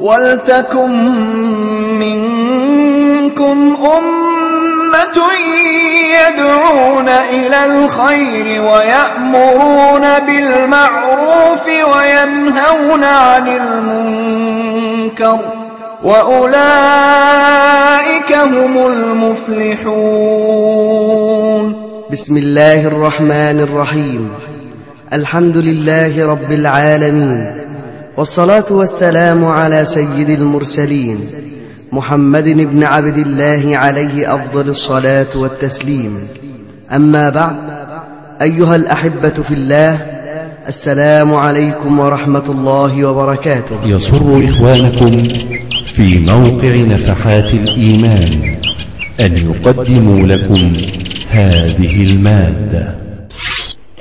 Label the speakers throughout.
Speaker 1: وَلْتَكُن مِّنكُمْ أُمَّةٌ يَدْعُونَ إِلَى الْخَيْرِ وَيَأْمُرُونَ بِالْمَعْرُوفِ وَيَنْهَوْنَ عَنِ الْمُنكَرِ وَأُولَئِكَ هُمُ الْمُفْلِحُونَ.
Speaker 2: بسم الله الرحمن الرحيم. الحمد لله رب العالمين. والصلاة والسلام على سيد المرسلين محمد بن عبد الله عليه أفضل الصلاة والتسليم. أما بعد أيها الأحبة في الله السلام عليكم ورحمة الله وبركاته.
Speaker 3: يسر إخوانكم في موقع نفحات الإيمان أن يقدموا لكم هذه المادة.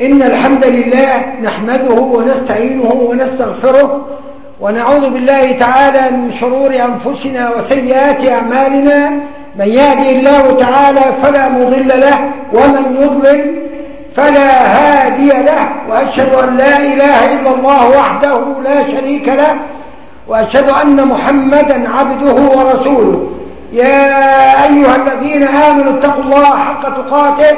Speaker 4: إن الحمد لله نحمده ونستعينه ونستغفره ونعوذ بالله تعالى من شرور أنفسنا وسيئات أعمالنا. من يهدي الله تعالى فلا مضل له ومن يضلل فلا هادي له. وأشهد أن لا إله إلا الله وحده لا شريك له. وأشهد أن محمدا عبده ورسوله. يا أيها الذين آمنوا اتقوا الله حق تقاته.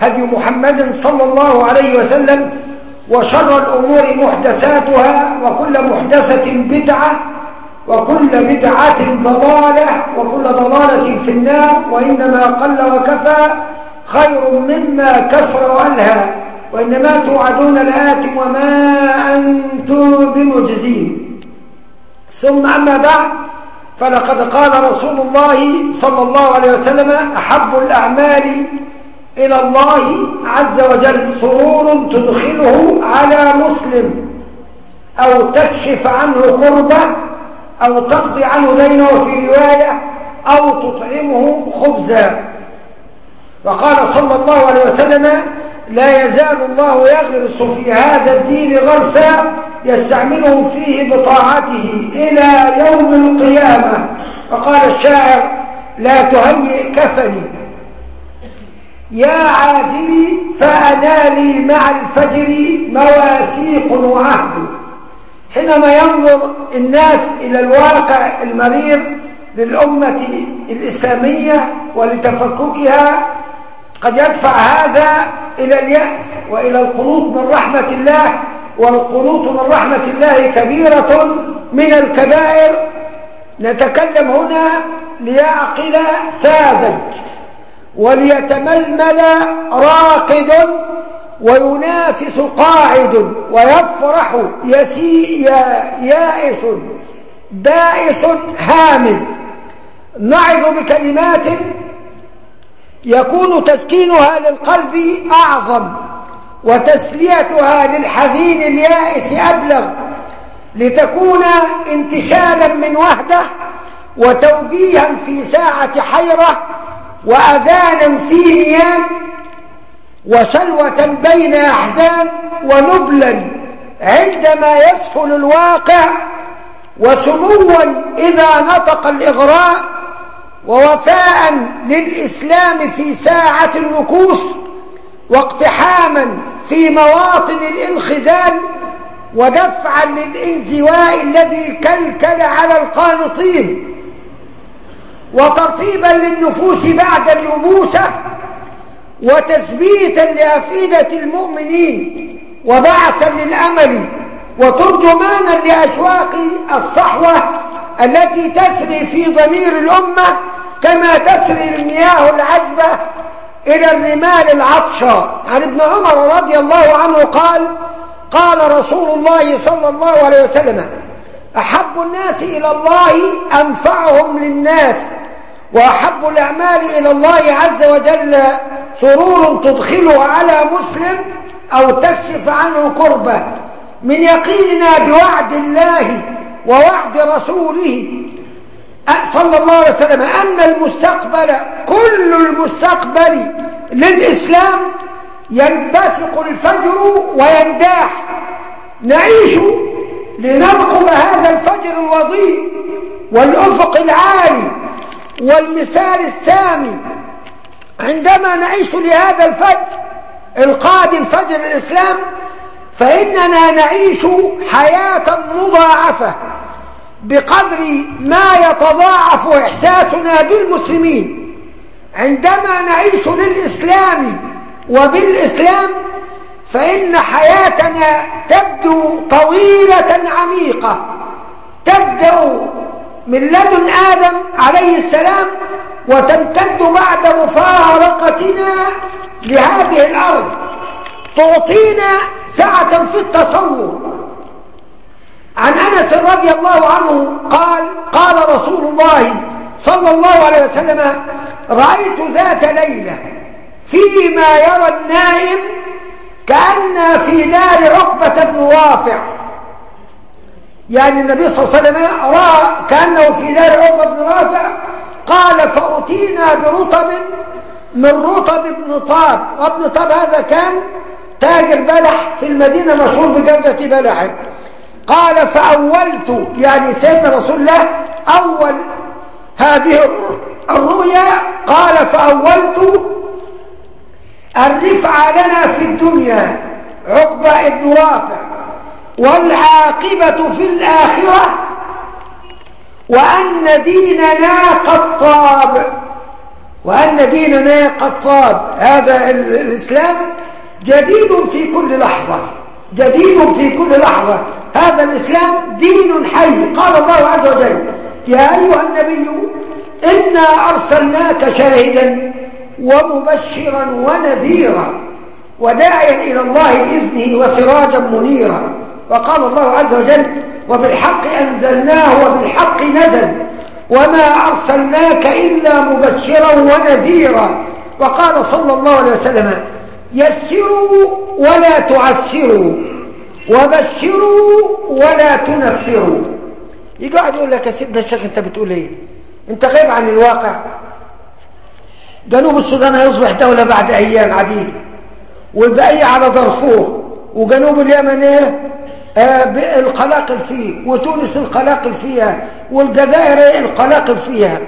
Speaker 4: هدي محمد صلى الله عليه وسلم وشر الأمور محدثاتها وكل محدثة بدعة وكل بدعة ضلالة وكل ضلالة في النار وإنما قل وكفى خير مما كثر وألهى وإنما توعدون لآت وما أنتم بمجزين. ثم أما بعد فلقد قال رسول الله صلى الله عليه وسلم أحب الأعمال إلى الله عز وجل سرور تدخله على مسلم. أو تكشف عنه كربة أو تقضي عنه دينه في رواية أو تطعمه خبزا. وقال صلى الله عليه وسلم لا يزال الله يغرس في هذا الدين غرسا يستعملهم فيه بطاعته إلى يوم القيامة. وقال الشاعر لا تهيئ كفني. يا عازلي فأنالي مع الفجر مواثيق وعهد. حينما ينظر الناس إلى الواقع المرير للأمة الإسلامية ولتفككها قد يدفع هذا إلى اليأس وإلى القنوط من رحمة الله والقنوط من رحمة الله كبيرة من الكبائر. نتكلم هنا ليعقل ساذج. وليتململ راقد وينافس قاعد ويفرح يسيء يائس بائس هامد نعظ بكلمات يكون تسكينها للقلب أعظم وتسليتها للحزين اليائس أبلغ لتكون انتشالا من وحده وتوجيها في ساعة حيرة وأذانا في نيام وسلوة بين أحزان ونبلا عندما يسفل الواقع وسموا إذا نطق الإغراء ووفاء للإسلام في ساعة النكوص واقتحاما في مواطن الانخزال ودفعا للانزواء الذي كلكل على القانطين وترطيبا للنفوس بعد اليبوسة وتثبيتا لأفئدة المؤمنين وبعثا للأمل وترجمانا لأشواق الصحوة التي تسري في ضمير الأمة كما تسري المياه العذبة إلى الرمال العطشى عن ابن عمر رضي الله عنه قال قال رسول الله صلى الله عليه وسلم أحب الناس إلى الله أنفعهم للناس. وأحب الأعمال إلى الله عز وجل سرور تدخله على مسلم أو تكشف عنه كربة من يقيننا بوعد الله ووعد رسوله صلى الله عليه وسلم أن المستقبل كل المستقبل للإسلام ينبثق الفجر وينداح. نعيش لنرقب هذا الفجر الوضيء والأفق العالي والمثال السامي. عندما نعيش لهذا الفجر القادم فجر الإسلام فإننا نعيش حياة مضاعفة بقدر ما يتضاعف إحساسنا بالمسلمين. عندما نعيش للإسلام وبالإسلام فإن حياتنا تبدو طويلة عميقة. تبدأ من لدن آدم عليه السلام وتمتد بعد مفارقتنا لهذه الأرض. تعطينا سعة في التصور. عن أنس رضي الله عنه قال قال رسول الله صلى الله عليه وسلم رأيت ذات ليلة فيما يرى النائم كأن في دار عقبة بن رافع يعني النبي صلى الله عليه وسلم رأى كأنه في دار عقبة بن رافع قال فأتينا برطب من رطب بن طاب. وابن طاب هذا كان تاجر بلح في المدينة مشهور بجودة بلحه. قال فأولت. يعني سيدنا رسول الله أول هذه الرؤيا قال فأولت الرفع لنا في الدنيا عقبة ابن رافع والعاقبة في الآخرة وأن ديننا قد طاب وأن ديننا قد طاب هذا الإسلام جديد في كل لحظة جديد في كل لحظة. هذا الإسلام دين حي. قال الله عز وجل يا أيها النبي إنا أرسلناك شاهدا ومبشرا ونذيرا وداعيا إلى الله بإذنه وسراجا منيرا. وقال الله عز وجل وبالحق أنزلناه وبالحق نزل وما أرسلناك إلا مبشرا ونذيرا. وقال صلى الله عليه وسلم يسروا ولا تعسروا وبشروا ولا تنفروا. يقعد يقول لك يا سيدنا الشيخ أنت بتقول إيه؟ أنت غيب عن الواقع. جنوب السودان هيصبح دولة بعد أيام عديدة. والبقية على دارفور. وجنوب اليمن إيه؟ آه القلاقل فيه. وتونس القلاقل فيها. والجزائر إيه؟ القلاقل فيها.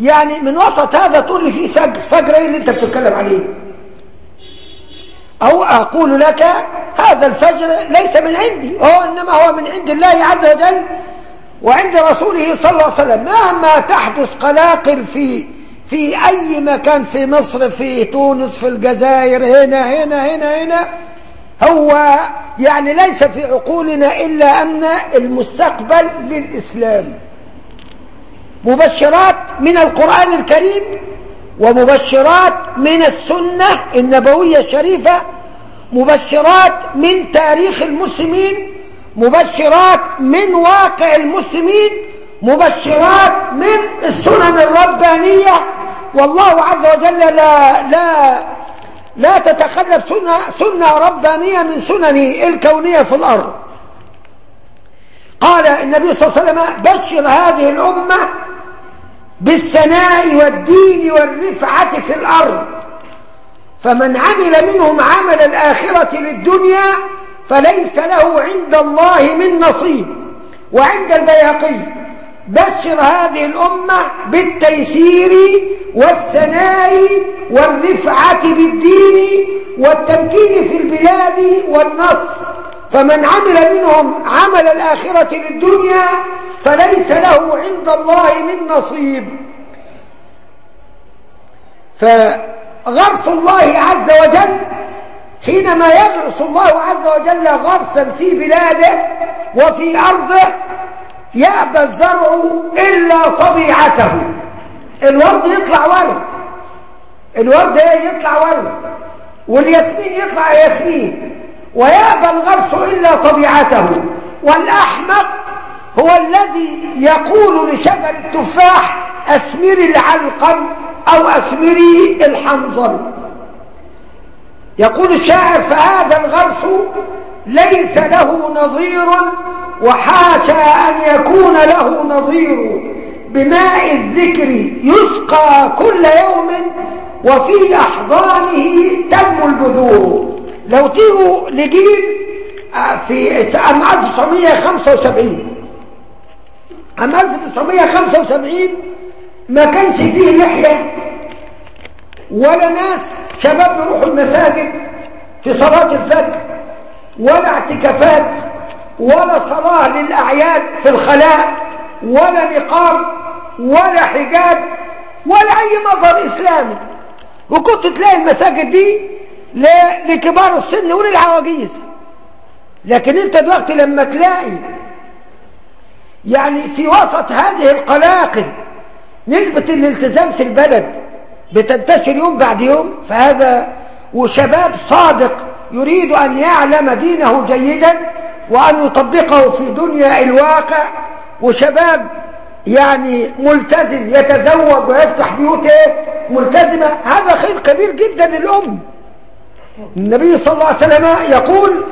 Speaker 4: يعني من وسط هذا تقول لي في فجر فجر إيه اللي انت بتتكلم عليه. أو أقول لك هذا الفجر ليس من عندي. هو إنما هو من عند الله عز وجل وعند رسوله صلى الله عليه وسلم. مهما تحدث قلاقل في في أي مكان في مصر في تونس في الجزائر هنا هنا هنا هنا هو يعني ليس في عقولنا إلا أن المستقبل للإسلام. مبشرات من القرآن الكريم ومبشرات من السنة النبوية الشريفة مبشرات من تاريخ المسلمين مبشرات من واقع المسلمين مبشرات من السنن الربانية والله عز وجل لا لا لا تتخلف سنة, سنة ربانية من سننه الكونية في الأرض. قال النبي صلى الله عليه وسلم بشر هذه الأمة بالثناء والدين والرفعة في الأرض. فمن عمل منهم عمل الآخرة للدنيا فليس له عند الله من نصيب. وعند البياقي بشر هذه الأمة بالتيسير والثناء والرفعة بالدين والتمكين في البلاد والنصر. فمن عمل منهم عمل الآخرة للدنيا فليس له عند الله من نصيب. فغرس الله عز وجل حينما يغرس الله عز وجل غرسا في بلاده وفي أرضه يأبى الزرع إلا طبيعته. الورد يطلع ورد الورد إيه يطلع ورد والياسمين يطلع ياسمين. ويأبى الغرس إلا طبيعته. والأحمق هو الذي يقول لشجر التفاح أسمري العلقم أو أسمري الحنظل. يقول الشاعر فهذا الغرس ليس له نظير وحاشا أن يكون له نظير بماء الذكر يسقى كل يوم وفي أحضانه تم البذور. لو تيجوا لجيل في عام 1975 عام 1975 ما كانش فيه لحية ولا ناس شباب يروحوا المساجد في صلاة الفجر ولا اعتكافات. ولا صلاة للأعياد في الخلاء ولا نقاب ولا حجاب ولا أي مظهر إسلامي. وكنت تلاقي المساجد دي لكبار السن وللعواجيز لكن انت دلوقتي لما تلاقي يعني في وسط هذه القلاقل نسبة الالتزام في البلد بتنتشر يوم بعد يوم فهذا وشباب صادق يريد أن يعلم دينه جيدا وأن يطبقه في دنيا الواقع وشباب يعني ملتزم يتزوج ويفتح بيوت ملتزمة. هذا خير كبير جدا للأم. النبي صلى الله عليه وسلم يقول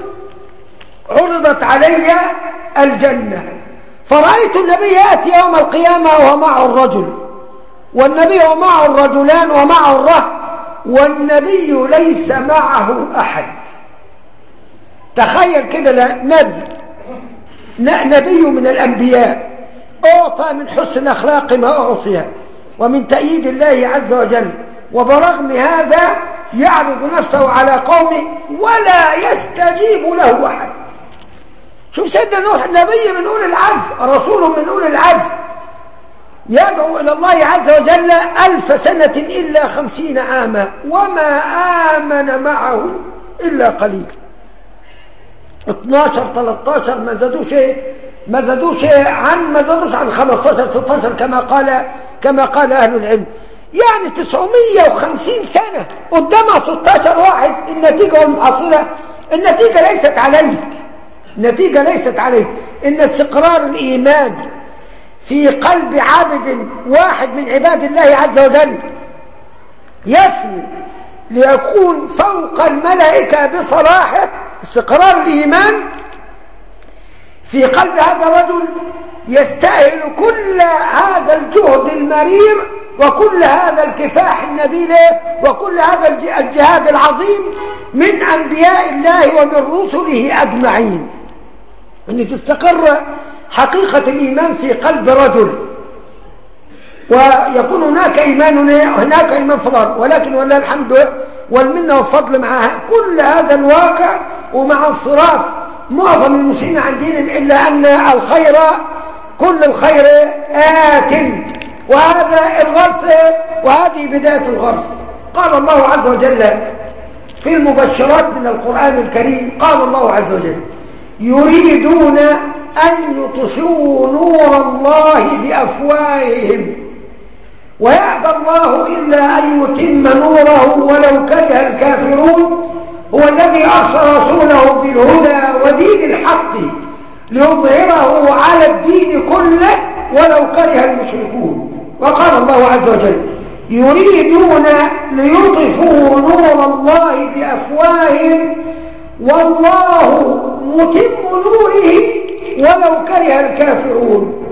Speaker 4: عرضت علي الجنة. فرأيت النبي يأتي يوم القيامة وهو معه الرجل والنبي ومعه الرجلان ومعه الرهب والنبي ليس معه أحد. تخيل كده نبي نبي من الأنبياء أعطى من حسن أخلاق ما أعطي ومن تأييد الله عز وجل وبرغم هذا يعرض نفسه على قومه ولا يستجيب له أحد. شوف سيدنا نوح نبي من أولي العز رسول من أولي العز يدعو إلى الله عز وجل ألف سنة إلا خمسين عاما وما آمن معه إلا قليل. 12 13 ما زادوش ما زادوش عن ما زادوش عن 15 16 كما قال كما قال أهل العلم. يعني 950 سنة قدامها 16 واحد النتيجة والمحصلة النتيجة ليست عليك. النتيجة ليست عليك. إن استقرار الإيمان في قلب عبد واحد من عباد الله عز وجل يسمو ليكون فوق الملائكة بصلاحه استقرار الإيمان في قلب هذا الرجل يستأهل كل هذا الجهد المرير وكل هذا الكفاح النبيل وكل هذا الجهاد العظيم من أنبياء الله ومن رسله أجمعين. أن تستقر حقيقة الإيمان في قلب رجل ويكون هناك إيمان هناك إيمان الأرض ولكن ولله الحمد والمنة والفضل مع كل هذا الواقع ومع انصراف معظم المسلمين عن دينهم إلا أن الخير كل الخير آت. وهذا الغرس وهذه بداية الغرس. قال الله عز وجل في المبشرات من القرآن الكريم قال الله عز وجل يريدون أن يطفئوا نور الله بأفواههم. ويأبى الله إلا أن يتم نوره ولو كره الكافرون هو الذي أرسل رسوله بالهدى ودين الحق ليظهره على الدين كله ولو كره المشركون. وقال الله عز وجل يريدون ليطفوا نور الله بأفواههم والله متم نوره ولو كره الكافرون.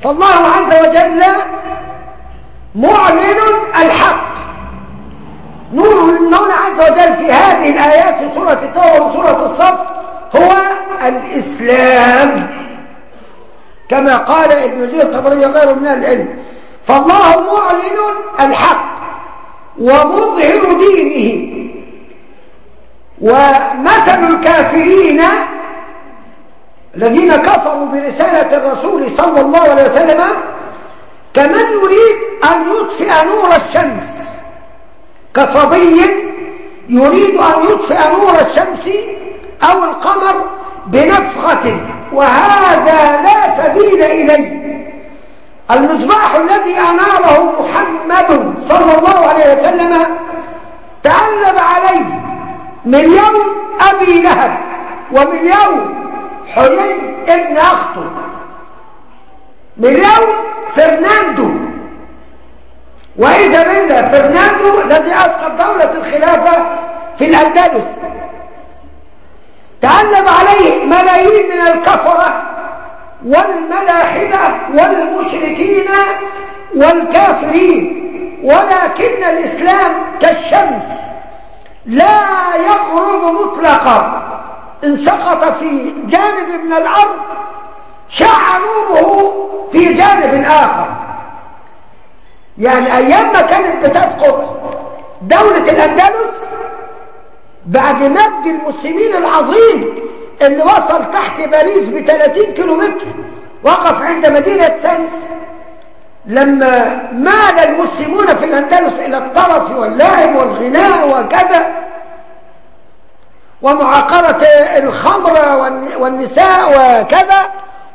Speaker 4: فالله عز وجل معلن الحق. نور المولى عز وجل في هذه الآيات في سورة التوبة وسورة الصف هو الإسلام. كما قال ابن جرير الطبري غيره من العلم فالله معلن الحق ومظهر دينه. ومثل الكافرين الذين كفروا برسالة الرسول صلى الله عليه وسلم كمن يريد أن يطفئ نور الشمس. كصبي يريد أن يطفئ نور الشمس أو القمر بنفخة وهذا لا سبيل إليه. المصباح الذي أناره محمد صلى الله عليه وسلم تعلم عليه مليون أبي لهب ومليون حيي ابن أخته مليون فرناندو وإذا بالله فرناندو الذي أسقط دولة الخلافة في الأندلس تعلم عليه ملايين من الكفرة والملاحدة والمشركين والكافرين ولكن الإسلام كالشمس لا يغرب مطلقا. إن سقط في جانب من الأرض شع نوره في جانب آخر. يعني أيام ما كانت بتسقط دولة الأندلس بعد مجد المسلمين العظيم اللي وصل تحت باريس ب 30 كيلومتر وقف عند مدينة سنس لما مال المسلمون في الأندلس إلى الطرف واللعب والغناء وكذا ومعاقرة الخمر والنساء وكذا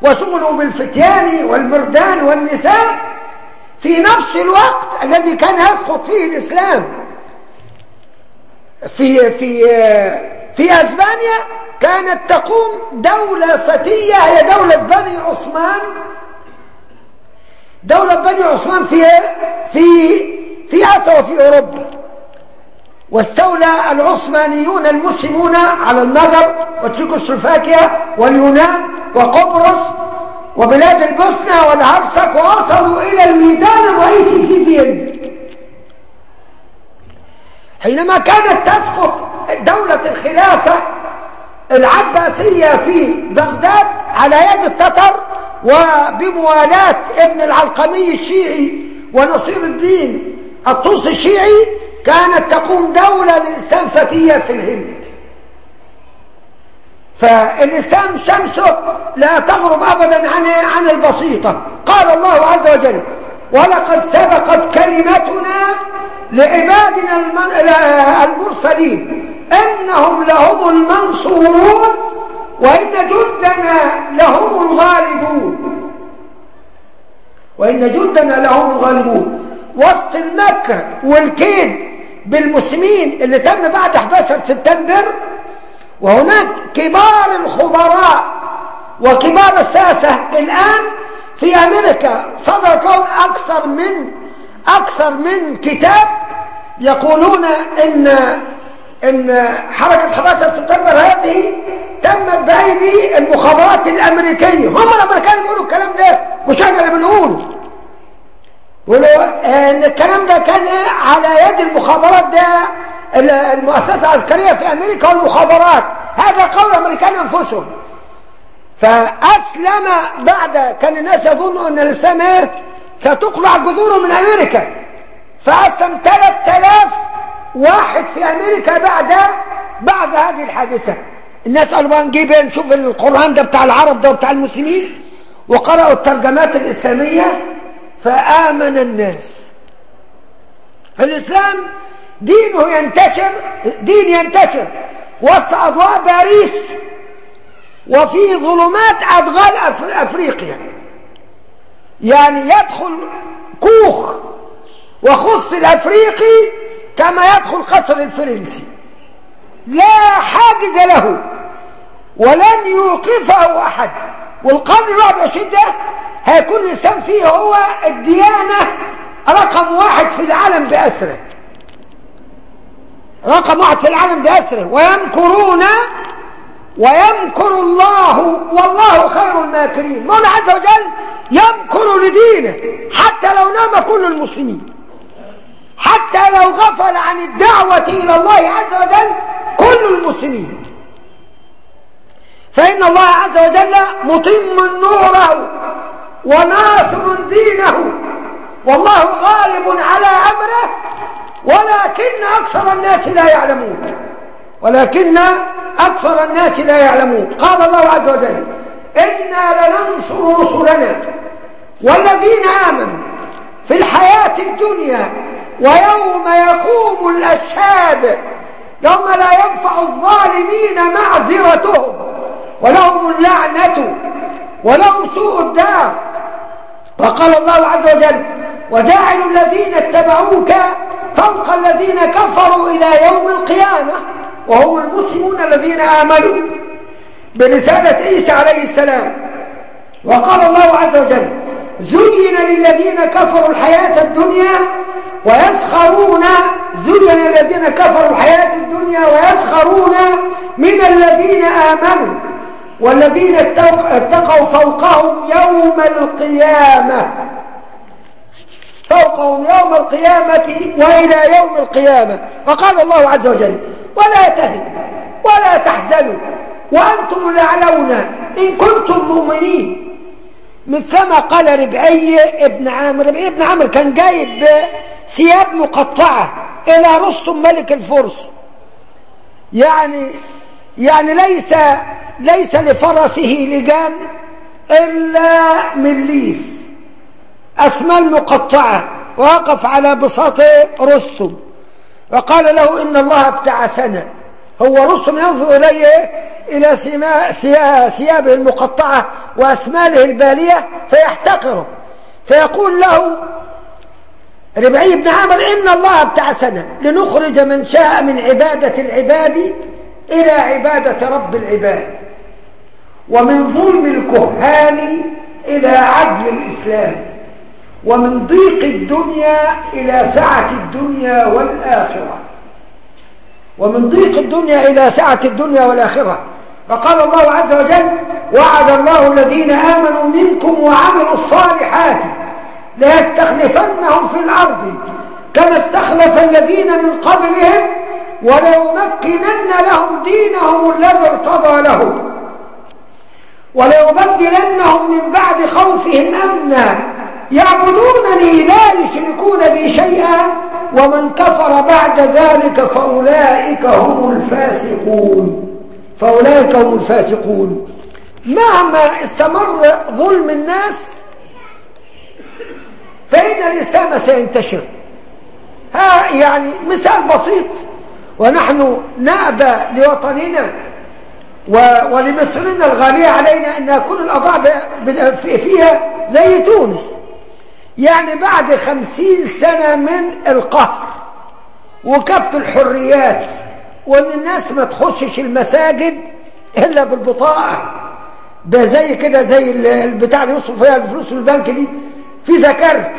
Speaker 4: وشغلوا بالفتيان والمردان والنساء في نفس الوقت الذي كان يسقط فيه الإسلام. في في في أسبانيا كانت تقوم دولة فتية هي دولة بني عثمان. دولة بني عثمان في في في آسيا وفي أوروبا. واستولى العثمانيون المسلمون على المغرب وتشيكوسلوفاكيا واليونان وقبرص وبلاد البوسنة والهرسك ووصلوا إلى الميدان الرئيسي في فيينا حينما كانت تسقط دولة الخلافة العباسية في بغداد على يد التتر وبموالاة ابن العلقمي الشيعي ونصير الدين الطوسي الشيعي كانت تقوم دولة للإسلام فتية في الهند. فالإسلام شمسه لا تغرب أبدا عن عن البسيطة. قال الله عز وجل ولقد سبقت كلمتنا لعبادنا المرسلين. إنهم لهم المنصورون وإن جدنا لهم الغالبون. وإن جدنا لهم الغالبون. وسط المكر والكيد بالمسلمين اللي تم بعد 11 سبتمبر وهناك كبار الخبراء وكبار الساسة الآن في أمريكا صدر لهم أكثر من أكثر من كتاب يقولون إن إن حركة 11 سبتمبر هذه تمت بأيدي المخابرات الأمريكية. هم الأمريكان بيقولوا الكلام ده مش إحنا اللي بنقوله. ولو إن الكلام ده كان على يد المخابرات ده المؤسسة العسكرية في أمريكا والمخابرات. هذا قول الأمريكان أنفسهم. فأسلم بعد كان الناس يظنوا أن الإسلام إيه؟ ستقلع جذوره من أمريكا. فأسلم 3000 واحد في أمريكا بعد بعد هذه الحادثة. الناس قالوا بقى نجيب إيه؟ نشوف القرآن ده بتاع العرب ده بتاع المسلمين. وقرأوا الترجمات الإسلامية. فآمن الناس. الإسلام دينه ينتشر دين ينتشر. وسط أضواء باريس وفي ظلمات أدغال أفريقيا. يعني يدخل كوخ وخص الأفريقي كما يدخل قصر الفرنسي. لا حاجز له ولن يوقفه أحد. والقرن الواحد والعشرين ده هيكون الإنسان فيه هو الديانة رقم واحد في العالم بأسره. رقم واحد في العالم بأسره. ويمكرون ويمكر الله والله خير الماكرين. مولى عز وجل يمكر لدينه حتى لو نام كل المسلمين. حتى لو غفل عن الدعوة إلى الله عز وجل كل المسلمين. فإن الله عز وجل متم نوره وناصر دينه. والله غالب على أمره ولكن أكثر الناس لا يعلمون. ولكن أكثر الناس لا يعلمون. قال الله عز وجل إنا لننصر رسلنا والذين آمنوا في الحياة الدنيا ويوم يقوم الأشهاد يوم لا ينفع الظالمين معذرتهم ولهم اللعنة ولهم سوء الدار. وقال الله عز وجل وجاعل الذين اتبعوك فوق الذين كفروا إلى يوم القيامة وهم المسلمون الذين آمنوا برسالة عيسى عليه السلام. وقال الله عز وجل زين للذين كفروا الحياة الدنيا ويسخرون زين الذين كفروا الحياة الدنيا ويسخرون من الذين آمنوا والذين اتقوا فوقهم يوم القيامة. فوقهم يوم القيامة وإلى يوم القيامة. وقال الله عز وجل ولا تهنوا ولا تحزنوا وأنتم الأعلون إن كنتم مؤمنين. من ثم قال ربعي ابن عامر ربعي ابن عامر كان جايب ثياب مقطعة إلى رستم ملك الفرس. يعني يعني ليس ليس لفرسه لجام إلا من ليف أسمال مقطعة وقف على بساط رستم وقال له إن الله ابتعثنا هو رستم ينظر إليه إلى ثيابه المقطعة وأسماله البالية فيحتقره. فيقول له ربعي بن عامر إن الله ابتعثنا لنخرج من شاء من عبادة العباد إلى عبادة رب العباد ومن ظلم الكهان إلى عدل الإسلام. ومن ضيق الدنيا إلى سعة الدنيا والآخرة. ومن ضيق الدنيا إلى سعة الدنيا والآخرة. فقال الله عز وجل وعد الله الذين آمنوا منكم وعملوا الصالحات ليستخلفنهم في الأرض كما استخلف الذين من قبلهم وليمكنن لهم دينهم الذي ارتضى لهم وليبدلنهم من بعد خوفهم أمنا. يعبدونني لا يشركون بي شيئا ومن كفر بعد ذلك فأولئك هم الفاسقون. فأولئك هم الفاسقون. مهما استمر ظلم الناس فإن الإسلام سينتشر. ها يعني مثال بسيط. ونحن نأبى لوطننا ولمصرنا الغالية علينا أن يكون الأضاء فيها زي تونس. يعني بعد خمسين سنة من القهر وكبت الحريات وإن الناس ما تخشش المساجد إلا بالبطاقة ده زي كده زي البتاع اللي يصرف فيها الفلوس البنك دي. في ذكرت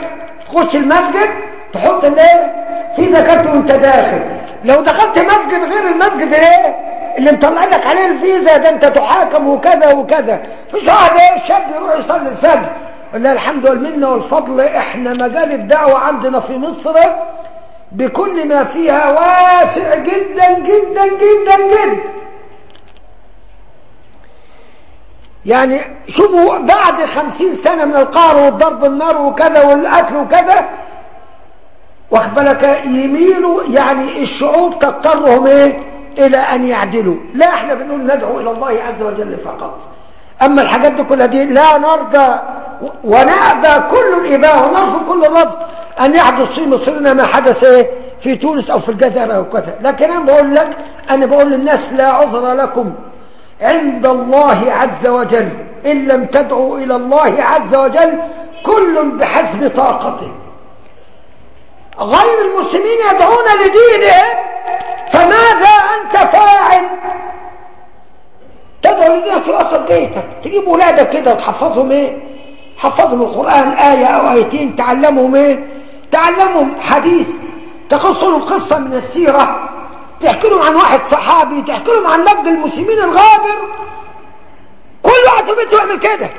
Speaker 4: تخش المسجد تحط الايه في ذكرت وأنت داخل. لو دخلت مسجد غير المسجد إيه؟ اللي مطلع لك عليه الفيزا ده أنت تحاكم وكذا وكذا. في شهر إيه الشاب يروح يصلي الفجر. ولله الحمد والمنه والفضل إحنا مجال الدعوة عندنا في مصر بكل ما فيها واسع جدا جدا جدا جدا. يعني شوفوا بعد خمسين سنة من القهر والضرب النار وكذا والقتل وكذا واخد بالك؟ يميلوا يعني الشعوب تضطرهم إيه؟ إلى أن يعدلوا. لا إحنا بنقول ندعو إلى الله عز وجل فقط. أما الحاجات دي كلها دي لا نرضى ونأبى كل الإباء ونرفض كل الرفض أن يحدث في مصرنا ما حدث إيه في تونس أو في الجزائر أو كذا. لكن أنا بقول لك أنا بقول للناس لا عذر لكم. عند الله عز وجل إن لم تدعوا إلى الله عز وجل كل بحسب طاقته. غير المسلمين يدعون لدينهم فماذا أنت فاعل؟ لدينك في وسط بيتك. تجيب ولادك كده وتحفظهم إيه؟ حفظهم القرآن آية أو آيتين تعلمهم إيه؟ تعلمهم حديث. تقص قصة من السيرة. تحكي لهم عن واحد صحابي تحكي لهم عن مجد المسلمين الغابر. كل واحد في بيته يعمل كده.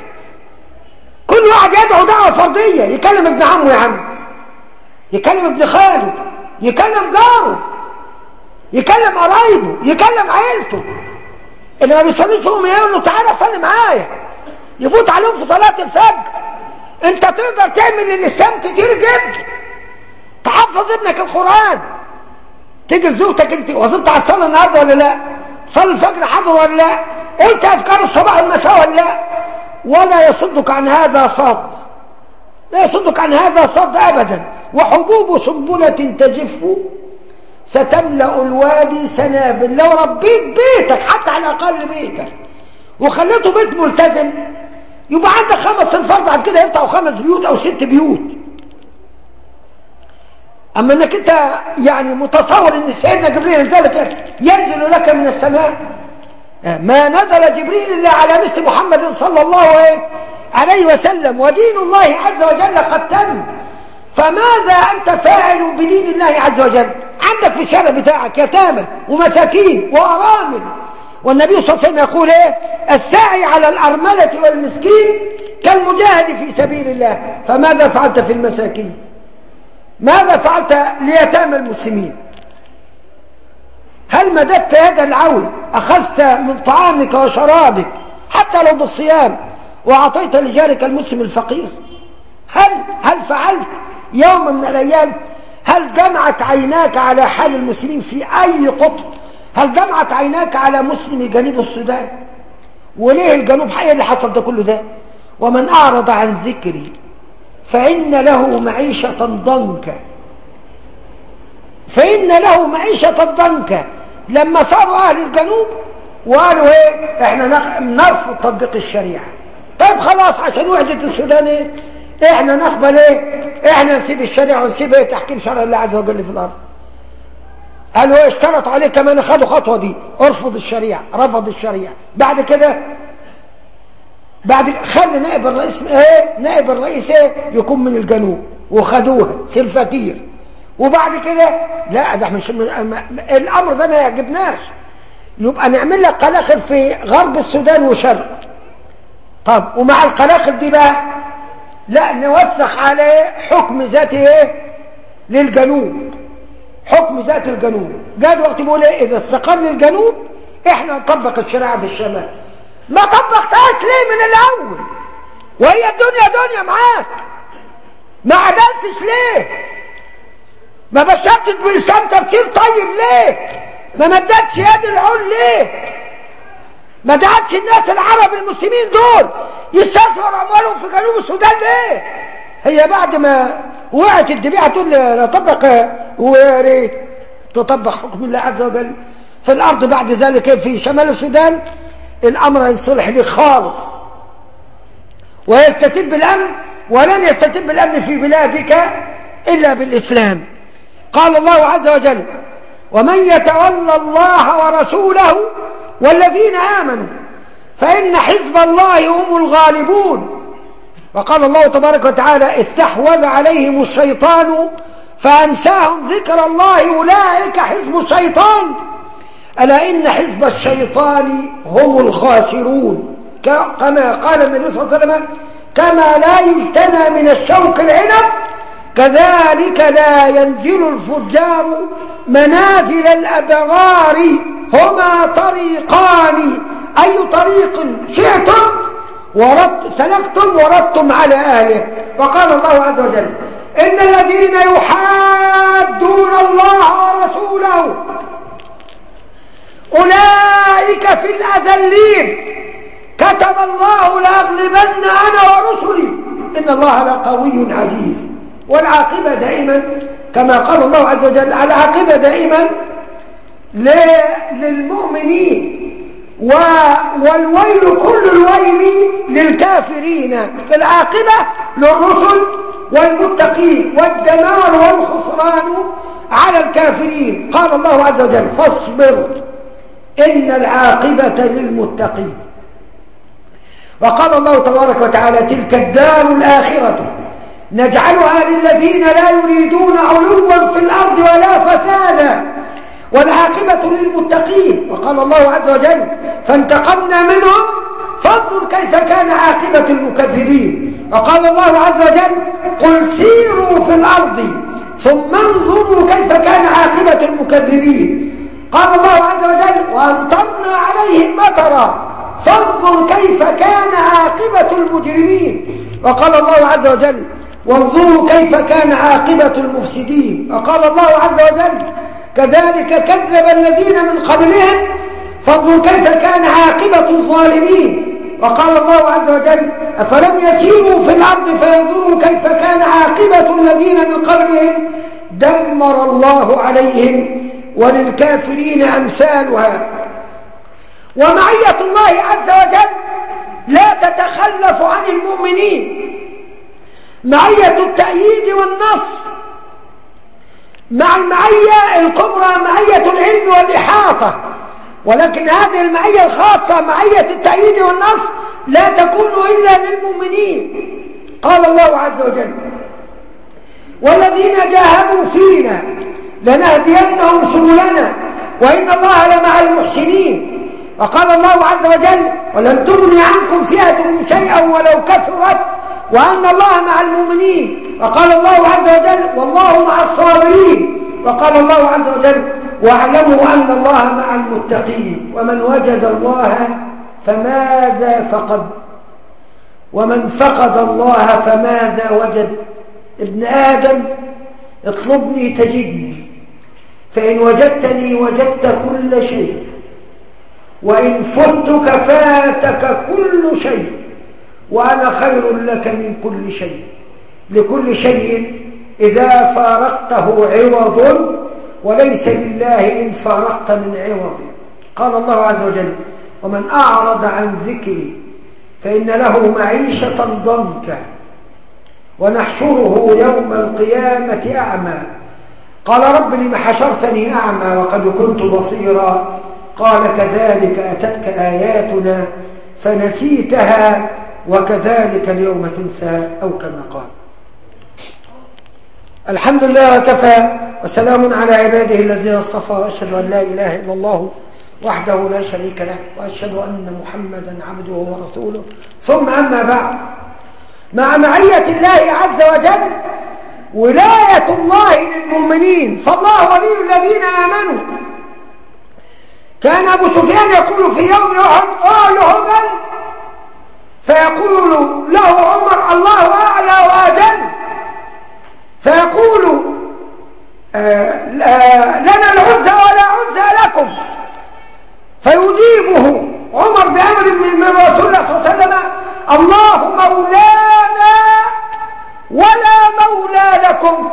Speaker 4: كل واحد يدعو دعوة فردية. يكلم ابن عمه يا عم. يكلم ابن خاله. يكلم جاره. يكلم قرايبه. يكلم عيلته. اللي ما بيصليش فيهم يقول تعالى صلي معايا. يفوت عليهم في صلاة الفجر. انت تقدر تعمل الإسلام كتير جدا تحفظ ابنك القرآن. تيجي لزوجتك انت وظبط على الصلاة النهارده ولا لا؟ صلي الفجر حاضر ولا لا؟ انت اذكار الصباح والمساء ولا لا؟ ولا يصدك عن هذا صد. لا يصدك عن هذا صد ابدا. وحبوب سنبلة تجف. ستملأ الوادي سنابل. لو ربيت بيتك حتى على الأقل بيتك وخليته بيت ملتزم يبقى عندك خمس انفار بعد كده يقطعوا خمس بيوت أو ست بيوت. أما إنك أنت يعني متصور إن سيدنا جبريل ذلك ينزل لك من السماء ما نزل جبريل إلا على مثل محمد صلى الله عليه وسلم. ودين الله عز وجل قد تم. فماذا أنت فاعل بدين الله عز وجل؟ عندك في الشارع بتاعك يتامى ومساكين وأرامل. والنبي صلى الله عليه وسلم يقول إيه؟ الساعي على الأرملة والمسكين كالمجاهد في سبيل الله. فماذا فعلت في المساكين؟ ماذا فعلت ليتامى المسلمين؟ هل مددت يد العون؟ أخذت من طعامك وشرابك حتى لو بالصيام وأعطيت لجارك المسلم الفقير؟ هل هل فعلت يوم من الأيام هل جمعت عيناك على حال المسلمين في أي قطر هل جمعت عيناك على مسلم جنوب السودان؟ وليه الجنوب؟ حقيقة اللي حصل ده كله ده. ومن أعرض عن ذكري فإن له معيشة ضنكا. فإن له معيشة ضنكا. لما صاروا أهل الجنوب وقالوا إيه؟ إحنا نرفض تطبيق الشريعة. طيب خلاص عشان وحدة السودان إيه؟ إحنا نقبل إيه؟ إحنا نسيب الشريعة ونسيب إيه تحكيم شرع الله عز وجل في الأرض. قالوا اشترطوا عليه كمان خدوا خطوة دي. ارفض الشريعة رفض الشريعة. بعد كده بعد خلي نائب الرئيس إيه؟ نائب الرئيس إيه؟ يكون من الجنوب. وخدوها سلفاتير وبعد كده لا ده مش الأمر ده ما يعجبناش. يبقى نعمل لك قلاخل في غرب السودان وشرق. طب ومع القلاخل دي بقى لا نوسخ عليه حكم ذاتي إيه للجنوب. حكم ذات الجنوب. جاد وقت بيقول إيه إذا استقر الجنوب إحنا نطبق الشريعة في الشمال. ما طبقتهاش ليه من الأول. وهي الدنيا دنيا معاك. ما عدلتش ليه؟ ما بشرتش بلسان تفسير طيب ليه؟ ما مدتش يد العون ليه؟ ما دعتش الناس العرب المسلمين دول يستثمروا أموالهم في جنوب السودان ليه؟ هي بعد ما وقعت الدبيعه تقول لا طبق ويا ريت تطبق حكم الله عز وجل في الأرض. بعد ذلك في شمال السودان الأمر ينصلح لك خالص. ويستتب الامن ولن يستتب الامن في بلادك إلا بالإسلام. قال الله عز وجل ومن يتولى الله ورسوله والذين آمنوا فإن حزب الله هم الغالبون. وقال الله تبارك وتعالى استحوذ عليهم الشيطان فأنساهم ذكر الله أولئك حزب الشيطان. ألا إن حزب الشيطان هم الخاسرون؟ كما قال النبي صلى الله عليه وسلم كما لا يجتنى من الشوك العنب كذلك لا ينزل الفجار منازل الأبرار هما طريقان. أي طريق شئتم؟ ورد سلكتم وردتم على أهله وقال الله عز وجل إن الذين يحادون الله ورسوله أولئك في الأذلين. كتب الله لأغلبن أنا ورسلي. إن الله لقوي عزيز. والعاقبة دائما كما قال الله عز وجل العاقبة دائما للمؤمنين والويل كل الويل للكافرين. العاقبة للرسل والمتقين والدمار والخسران على الكافرين. قال الله عز وجل فاصبر إن العاقبة للمتقين. وقال الله تبارك وتعالى تلك الدار الآخرة. نجعلها للذين لا يريدون علوا في الأرض ولا فسادا. والعاقبة للمتقين. وقال الله عز وجل فانتقمنا منهم فانظر كيف كان عاقبة المكذبين. وقال الله عز وجل قل سيروا في الأرض ثم انظروا كيف كان عاقبة المكذبين. قال الله عز وجل وأمطرنا عليهم مطرا. فانظر كيف كان عاقبة المجرمين. وقال الله عز وجل وانظروا كيف كان عاقبة المفسدين. وقال الله عز وجل كذلك كذب الذين من قبلهم فانظروا كيف كان عاقبة الظالمين. وقال الله عز وجل أفلم يسيروا في الأرض فينظروا كيف كان عاقبة الذين من قبلهم؟ دمر الله عليهم وللكافرين أمثالها. ومعية الله عز وجل لا تتخلف عن المؤمنين. معية التأييد والنصر مع المعية الكبرى معية العلم والإحاطة. ولكن هذه المعية الخاصة معية التأييد والنصر لا تكون إلا للمؤمنين. قال الله عز وجل والذين جاهدوا فينا لنهدينهم سبلنا وإن الله لمع المحسنين. وقال الله عز وجل ولن تغني عنكم فئة شيئا ولو كثرت وأن الله مع المؤمنين وقال الله عز وجل والله مع الصابرين وقال الله عز وجل واعلموا أن الله مع المتقين ومن وجد الله فماذا فقد؟ ومن فقد الله فماذا وجد؟ ابن آدم اطلبني تجدني فإن وجدتني وجدت كل شيء وإن فتك فاتك كل شيء وأنا خير لك من كل شيء. لكل شيء إذا فارقته عوض وليس لله إن فارقت من عوض. قال الله عز وجل ومن أعرض عن ذكري فإن له معيشة ضنكا ونحشره يوم القيامة أعمى. قال رب لم حشرتني أعمى وقد كنت بصيرا قال كذلك أتتك آياتنا فنسيتها وكذلك اليوم تنسى أو كما قال. الحمد لله وكفى وسلام على عباده الذين اصطفى وأشهد أن لا إله إلا الله وحده لا شريك له وأشهد أن محمدا عبده ورسوله. ثم أما بعد. مع معية الله عز وجل ولاية الله للمؤمنين فالله ولي الذين آمنوا. كان أبو سفيان يقول في يوم أحد أهل هبل فيقول له عمر الله أعلى وأجل. فيقول آه لنا العزة ولا عزة لكم. فيجيبه عمر بأمر من رسول الله صلى الله عليه وسلم الله مولانا ولا مولى لكم.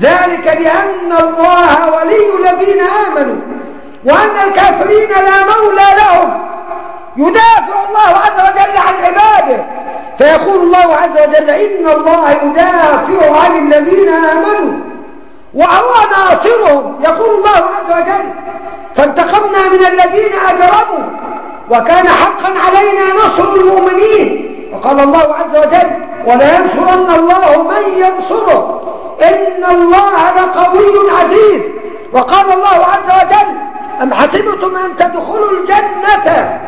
Speaker 4: ذلك بأن الله ولي الذين آمنوا. وأن الكافرين لا مولى لهم. يدافع الله عز وجل عن عباده. فيقول الله عز وجل إن الله يدافع عن الذين آمنوا. وهو ناصرهم يقول الله عز وجل فانتقمنا من الذين أجرموا. وكان حقا علينا نصر المؤمنين. وقال الله عز وجل ولا ينصرن الله من ينصره. إن الله لقوي عزيز. وقال الله عز وجل أم حسبتم أن تدخلوا الجنة؟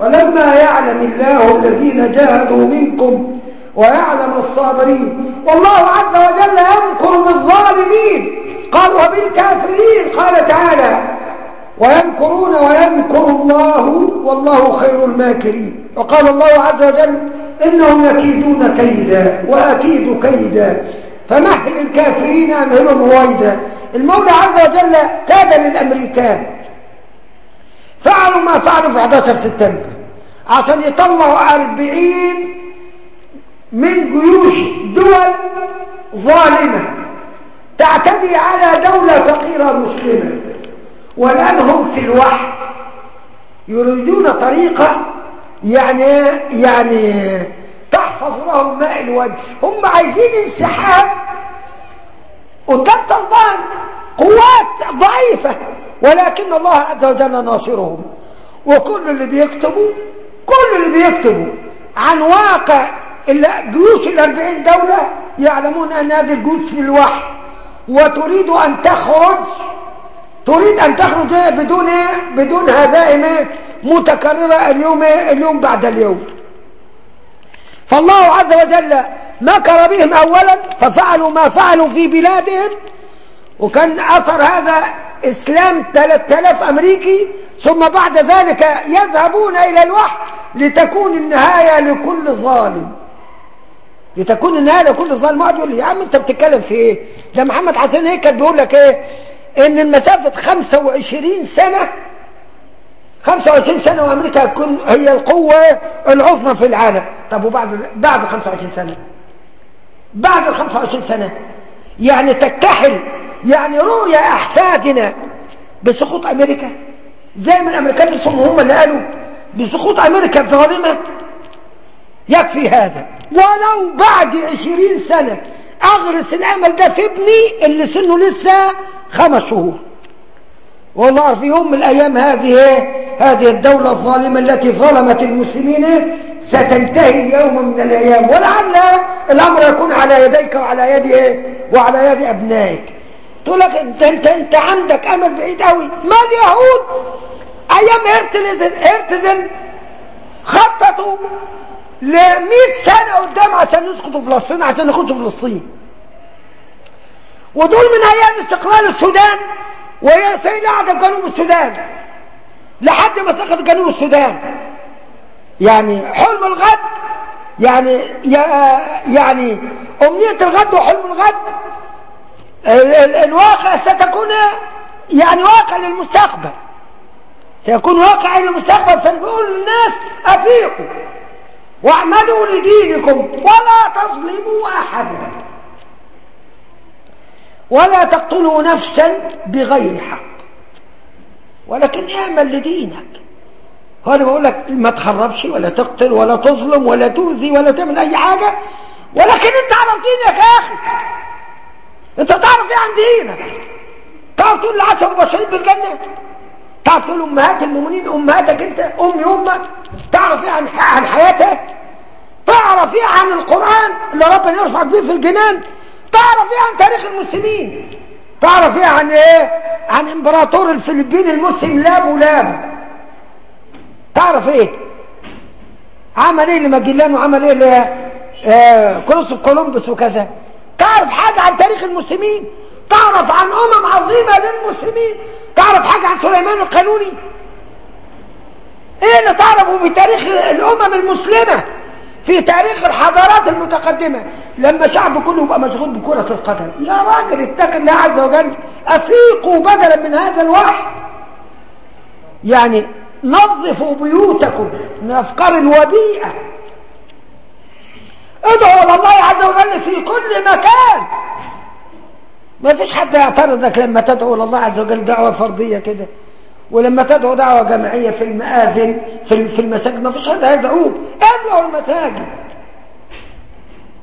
Speaker 4: ولما يعلم الله الذين جاهدوا منكم ويعلم الصابرين والله عز وجل يمكر بالظالمين قال وبالكافرين. قال تعالى ويمكرون ويمكر الله والله خير الماكرين. وقال الله عز وجل إنهم يكيدون كيدا وأكيد كيدا. فمهل الكافرين أمهلهم رويدا المولى عز وجل كاد للأمريكان فعلوا ما فعلوا في 11 سبتمبر. عشان يطلعوا 40 من جيوش دول ظالمة. تعتدي على دولة فقيرة مسلمة. والآن هم في الوحي. يريدون طريقة يعني يعني تحفظ لهم ماء الوجه. هم عايزين انسحاب. قدام طلبان قوات ضعيفة. ولكن الله عز وجل ناصرهم. وكل اللي بيكتبوا كل اللي بيكتبوا عن واقع جيوش الأربعين دولة يعلمون أن هذه الجيوش في الوحي وتريد أن تخرج تريد أن تخرج بدون بدون هزائم متكررة اليوم اليوم بعد اليوم. فالله عز وجل مكر بهم أولا ففعلوا ما فعلوا في بلادهم. وكان أثر هذا إسلام 3000 أمريكي ثم بعد ذلك يذهبون إلى الوحي لتكون النهاية لكل ظالم. لتكون النهاية لكل ظالم. واحد يقول لي يا عم أنت بتتكلم في إيه؟ ده محمد حسين هيك كان بيقول لك إيه؟ إن المسافة 25 سنة 25 سنة وأمريكا هتكون هي القوة العظمى في العالم. طب وبعد بعد 25 سنة؟ بعد ال 25 سنة. يعني تكتحل يعني رؤيا أحفادنا بسقوط أمريكا. زي ما الأمريكان هم اللي قالوا بسقوط أمريكا الظالمة. يكفي هذا. ولو بعد عشرين سنة أغرس الأمل ده في ابني اللي سنه لسه خمس شهور. والله في يوم من الأيام هذه هذه الدولة الظالمة التي ظلمت المسلمين ستنتهي يوم من الأيام. ولعل الأمر يكون على يديك وعلى يد وعلى يد أبنائك. تقول لك انت, انت, انت عندك أمل بعيد قوي. ما اليهود أيام هرتلزن هرتزن خططوا ل 100 سنة قدام عشان يسقطوا فلسطين عشان يخشوا فلسطين. ودول من أيام استقلال السودان وهي سيدة قاعدة جنوب السودان لحد ما سقط جنوب السودان. يعني حلم الغد يعني يعني أمنية الغد وحلم الغد ال ال الواقع ستكون يعني واقع للمستقبل. سيكون واقع للمستقبل فنقول للناس أفيقوا واعملوا لدينكم ولا تظلموا أحدا. ولا تقتلوا نفسا بغير حق. ولكن اعمل لدينك. هو أنا بقول لك ما تخربش ولا تقتل ولا تظلم ولا تؤذي ولا تعمل أي حاجة. ولكن أنت عرف دينك يا أخي. انت تعرف إيه عن دينك؟ تعرف تقول العسل وبشرين بالجنة؟ تعرف تقول امهات المؤمنين أمهاتك أنت أمي أمك؟ تعرف إيه عن عن حياتك؟ تعرف إيه عن القرآن اللي ربنا يرفعك به في الجنان؟ تعرف إيه عن تاريخ المسلمين؟ تعرف إيه عن إيه؟ عن إمبراطور الفلبين المسلم لابو لاب تعرف إيه؟ عمل إيه لماجلان وعمل إيه ل آه كولومبوس وكذا؟ تعرف حاجة عن تاريخ المسلمين؟ تعرف عن أمم عظيمة للمسلمين؟ تعرف حاجة عن سليمان القانوني؟ إيه اللي تعرفه في تاريخ الأمم المسلمة؟ في تاريخ الحضارات المتقدمة. لما شعب كله يبقى مشغول بكرة القدم. يا راجل اتقي الله عز وجل. أفيقوا بدلا من هذا الوحي. يعني نظفوا بيوتكم من أفكار الوبيئة ادعوا لله عز وجل في كل مكان. ما فيش حد يعترضك لما تدعو لله عز وجل دعوة فردية كده. ولما تدعو دعوة جماعية في المآذن في المساجد ما فيش حد هيدعوك. املأوا المساجد.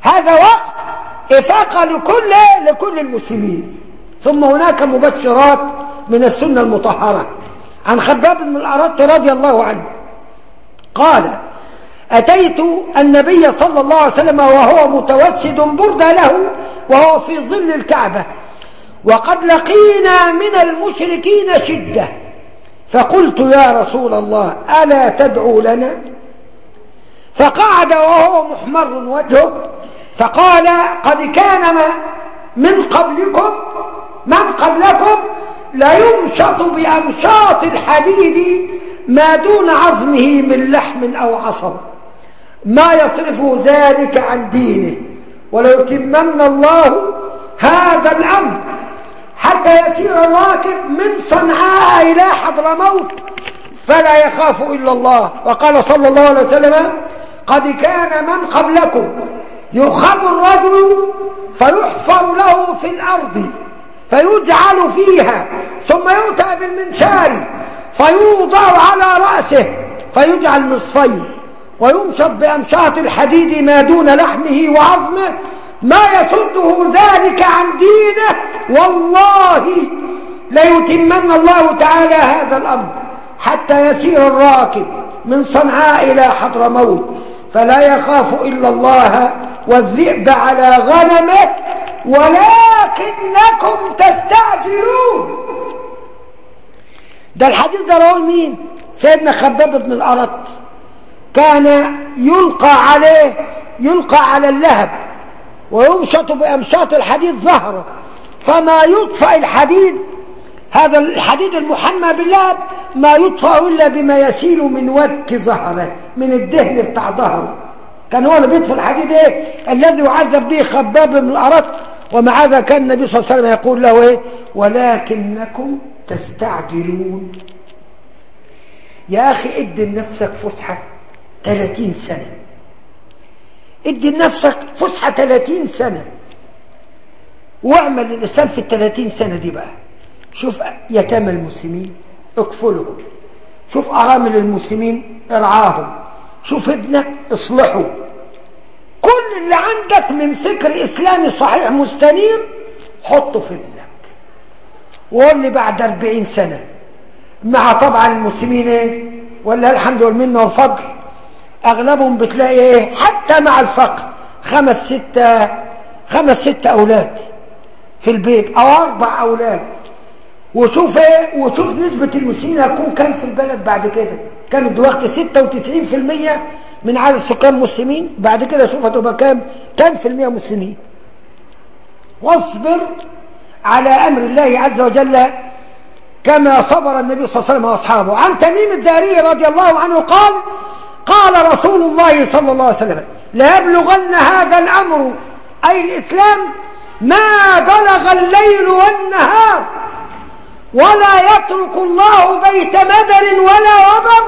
Speaker 4: هذا وقت إفاقة لكل لكل المسلمين. ثم هناك مبشرات من السنة المطهرة. عن خباب بن الأرط رضي الله عنه. قال أتيت النبي صلى الله عليه وسلم وهو متوسد برد له وهو في ظل الكعبة. وقد لقينا من المشركين شدة. فقلت يا رسول الله ألا تدعو لنا؟ فقعد وهو محمر وجهه فقال قد كان من قبلكم من قبلكم ليمشط بأمشاط الحديد ما دون عظمه من لحم أو عصب. ما يصرفه ذلك عن دينه. وليتمن الله هذا الأمر حتى يسير الراكب من صنعاء إلى حضرموت فلا يخاف إلا الله. وقال صلى الله عليه وسلم قد كان من قبلكم يؤخذ الرجل فيحفر له في الأرض فيجعل فيها ثم يؤتى بالمنشار فيوضع على رأسه فيجعل نصفين ويمشط بأمشاط الحديد ما دون لحمه وعظمه ما يصده ذلك عن دينه. والله ليتمن الله تعالى هذا الأمر حتى يسير الراكب من صنعاء إلى حضرموت. فلا يخاف إلا الله والذئب على غنمه ولكنكم تستعجلون. ده الحديث ده رواه مين؟ سيدنا خباب بن الأرط كان يلقى عليه يلقى على اللهب ويمشط بأمشاط الحديد ظهره. فما يطفأ الحديد هذا الحديد المحمى باللهب ما يطفأ إلا بما يسيل من ودك ظهره من الدهن بتاع ظهره. كان هو اللي بيطفئ الحديد إيه؟ الذي يعذب به خباب بن الأرط ومع هذا كان النبي صلى الله عليه وسلم يقول له إيه؟ ولكنكم تستعجلون. يا أخي ادي لنفسك فسحة. 30 سنة. ادي لنفسك فسحة 30 سنة. واعمل للإسلام في الثلاثين سنة دي بقى. شوف يتامى المسلمين اكفلهم. شوف أرامل المسلمين ارعاهم. شوف ابنك اصلحه. كل اللي عندك من فكر إسلامي صحيح مستنير حطه في ابنك. وقول لي بعد 40 سنة. مع طبعا المسلمين إيه؟ ولا الحمد والمنه والفضل أغلبهم بتلاقي إيه؟ حتى مع الفقر. خمس ستة خمس ستة أولاد في البيت أو أربع أولاد. وشوف إيه؟ وشوف نسبة المسلمين هتكون كام في البلد بعد كده. كانت دلوقتي 96% من عدد السكان مسلمين. بعد كده شوف هتبقى كام؟ كام في المية مسلمين. واصبر على أمر الله عز وجل كما صبر النبي صلى الله عليه وسلم وأصحابه. عن تميم الداري رضي الله عنه قال قال رسول الله صلى الله عليه وسلم ليبلغن هذا الأمر. أي الإسلام ما بلغ الليل والنهار ولا يترك الله بيت مدر ولا وبر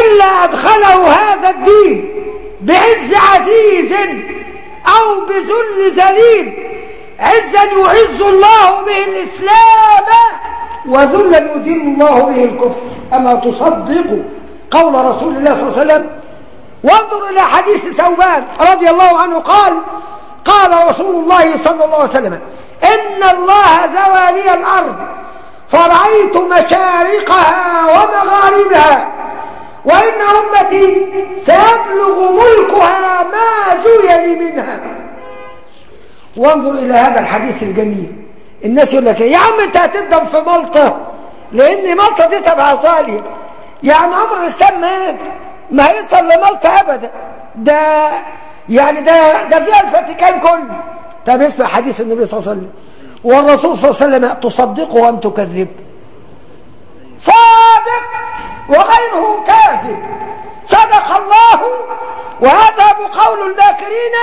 Speaker 4: إلا أدخله هذا الدين بعز عزيز أو بذل ذليل. عزا يعز الله به الإسلام وذلا يذل الله به الكفر. أما تصدق قول رسول الله صلى الله عليه وسلم وانظر إلى حديث ثوبان رضي الله عنه قال قال رسول الله صلى الله عليه وسلم إن الله زوى لي الأرض فرأيت مشارقها ومغاربها وإن أمتي سيبلغ ملكها ما زوي لي منها. وانظر إلى هذا الحديث الجميل. الناس يقول لك يا عم أنت هتندم في ملطة لأن ملطة دي تبع ايطاليا يعني عمر ما ما هيوصل لملطة أبدا. ده يعني ده ده فيها الفاتيكان كله. طب اسمع حديث النبي صلى الله عليه وسلم. والرسول صلى الله عليه وسلم تصدقه وأن تكذب. صادق وغيره كاذب. صدق الله ويذهب قول الماكرين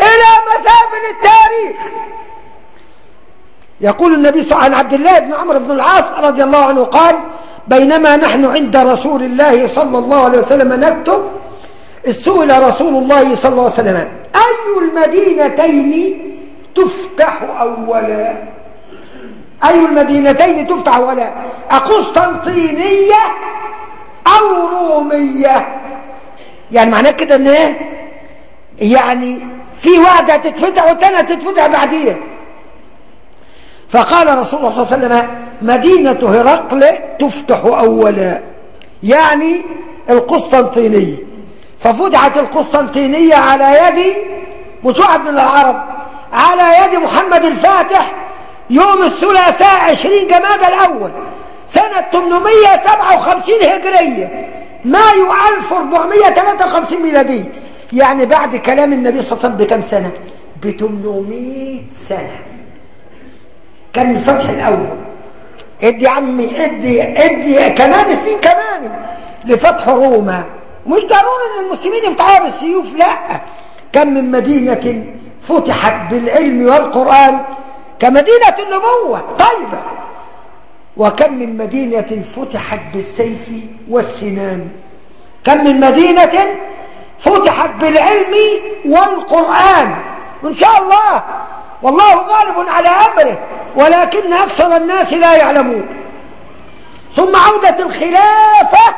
Speaker 4: إلى مزابل التاريخ. يقول النبي صلى الله عليه وسلم عن عبد الله بن عمرو بن العاص رضي الله عنه قال بينما نحن عند رسول الله صلى الله عليه وسلم نكتب سئل رسول الله صلى الله عليه وسلم. أي المدينتين تفتح أولا؟ أي المدينتين تفتح أولا؟ أقسطنطينية أو رومية؟ يعني معناه كده إن إيه يعني في واحدة هتتفتح والتانية هتتفتح بعديها. فقال رسول الله صلى الله عليه وسلم مدينة هرقل تفتح أولا. يعني القسطنطينية ففتحت القسطنطينية على يد مسوع بن العرب على يد محمد الفاتح يوم الثلاثاء 20 جماد الأول سنة 857 هجرية. مايو 1453 ميلادي. يعني بعد كلام النبي صلى الله عليه وسلم بكم سنة؟ ب 800 سنة. كان الفتح الأول. ادي يا عمي ادي ادي كمان السين كمان لفتح روما. مش ضروري إن المسلمين يفتحوها بالسيوف لا. كم من مدينة فتحت بالعلم والقرآن كمدينة النبوة. طيبة وكم من مدينة فتحت بالسيف والسنان. كم من مدينة فتحت بالعلم والقرآن. إن شاء الله والله غالب على أمره ولكن أكثر الناس لا يعلمون. ثم عودة الخلافة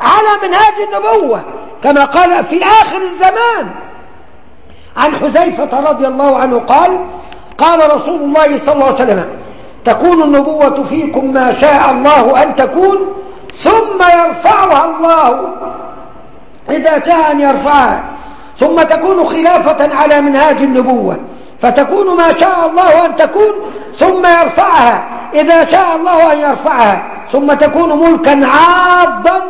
Speaker 4: على منهاج النبوة كما قال في آخر الزمان. عن حذيفة رضي الله عنه قال قال رسول الله صلى الله عليه وسلم تكون النبوة فيكم ما شاء الله أن تكون ثم يرفعها الله. إذا شاء أن يرفعها. ثم تكون خلافة على منهاج النبوة. فتكون ما شاء الله أن تكون ثم يرفعها. إذا شاء الله أن يرفعها ثم تكون ملكا عاضا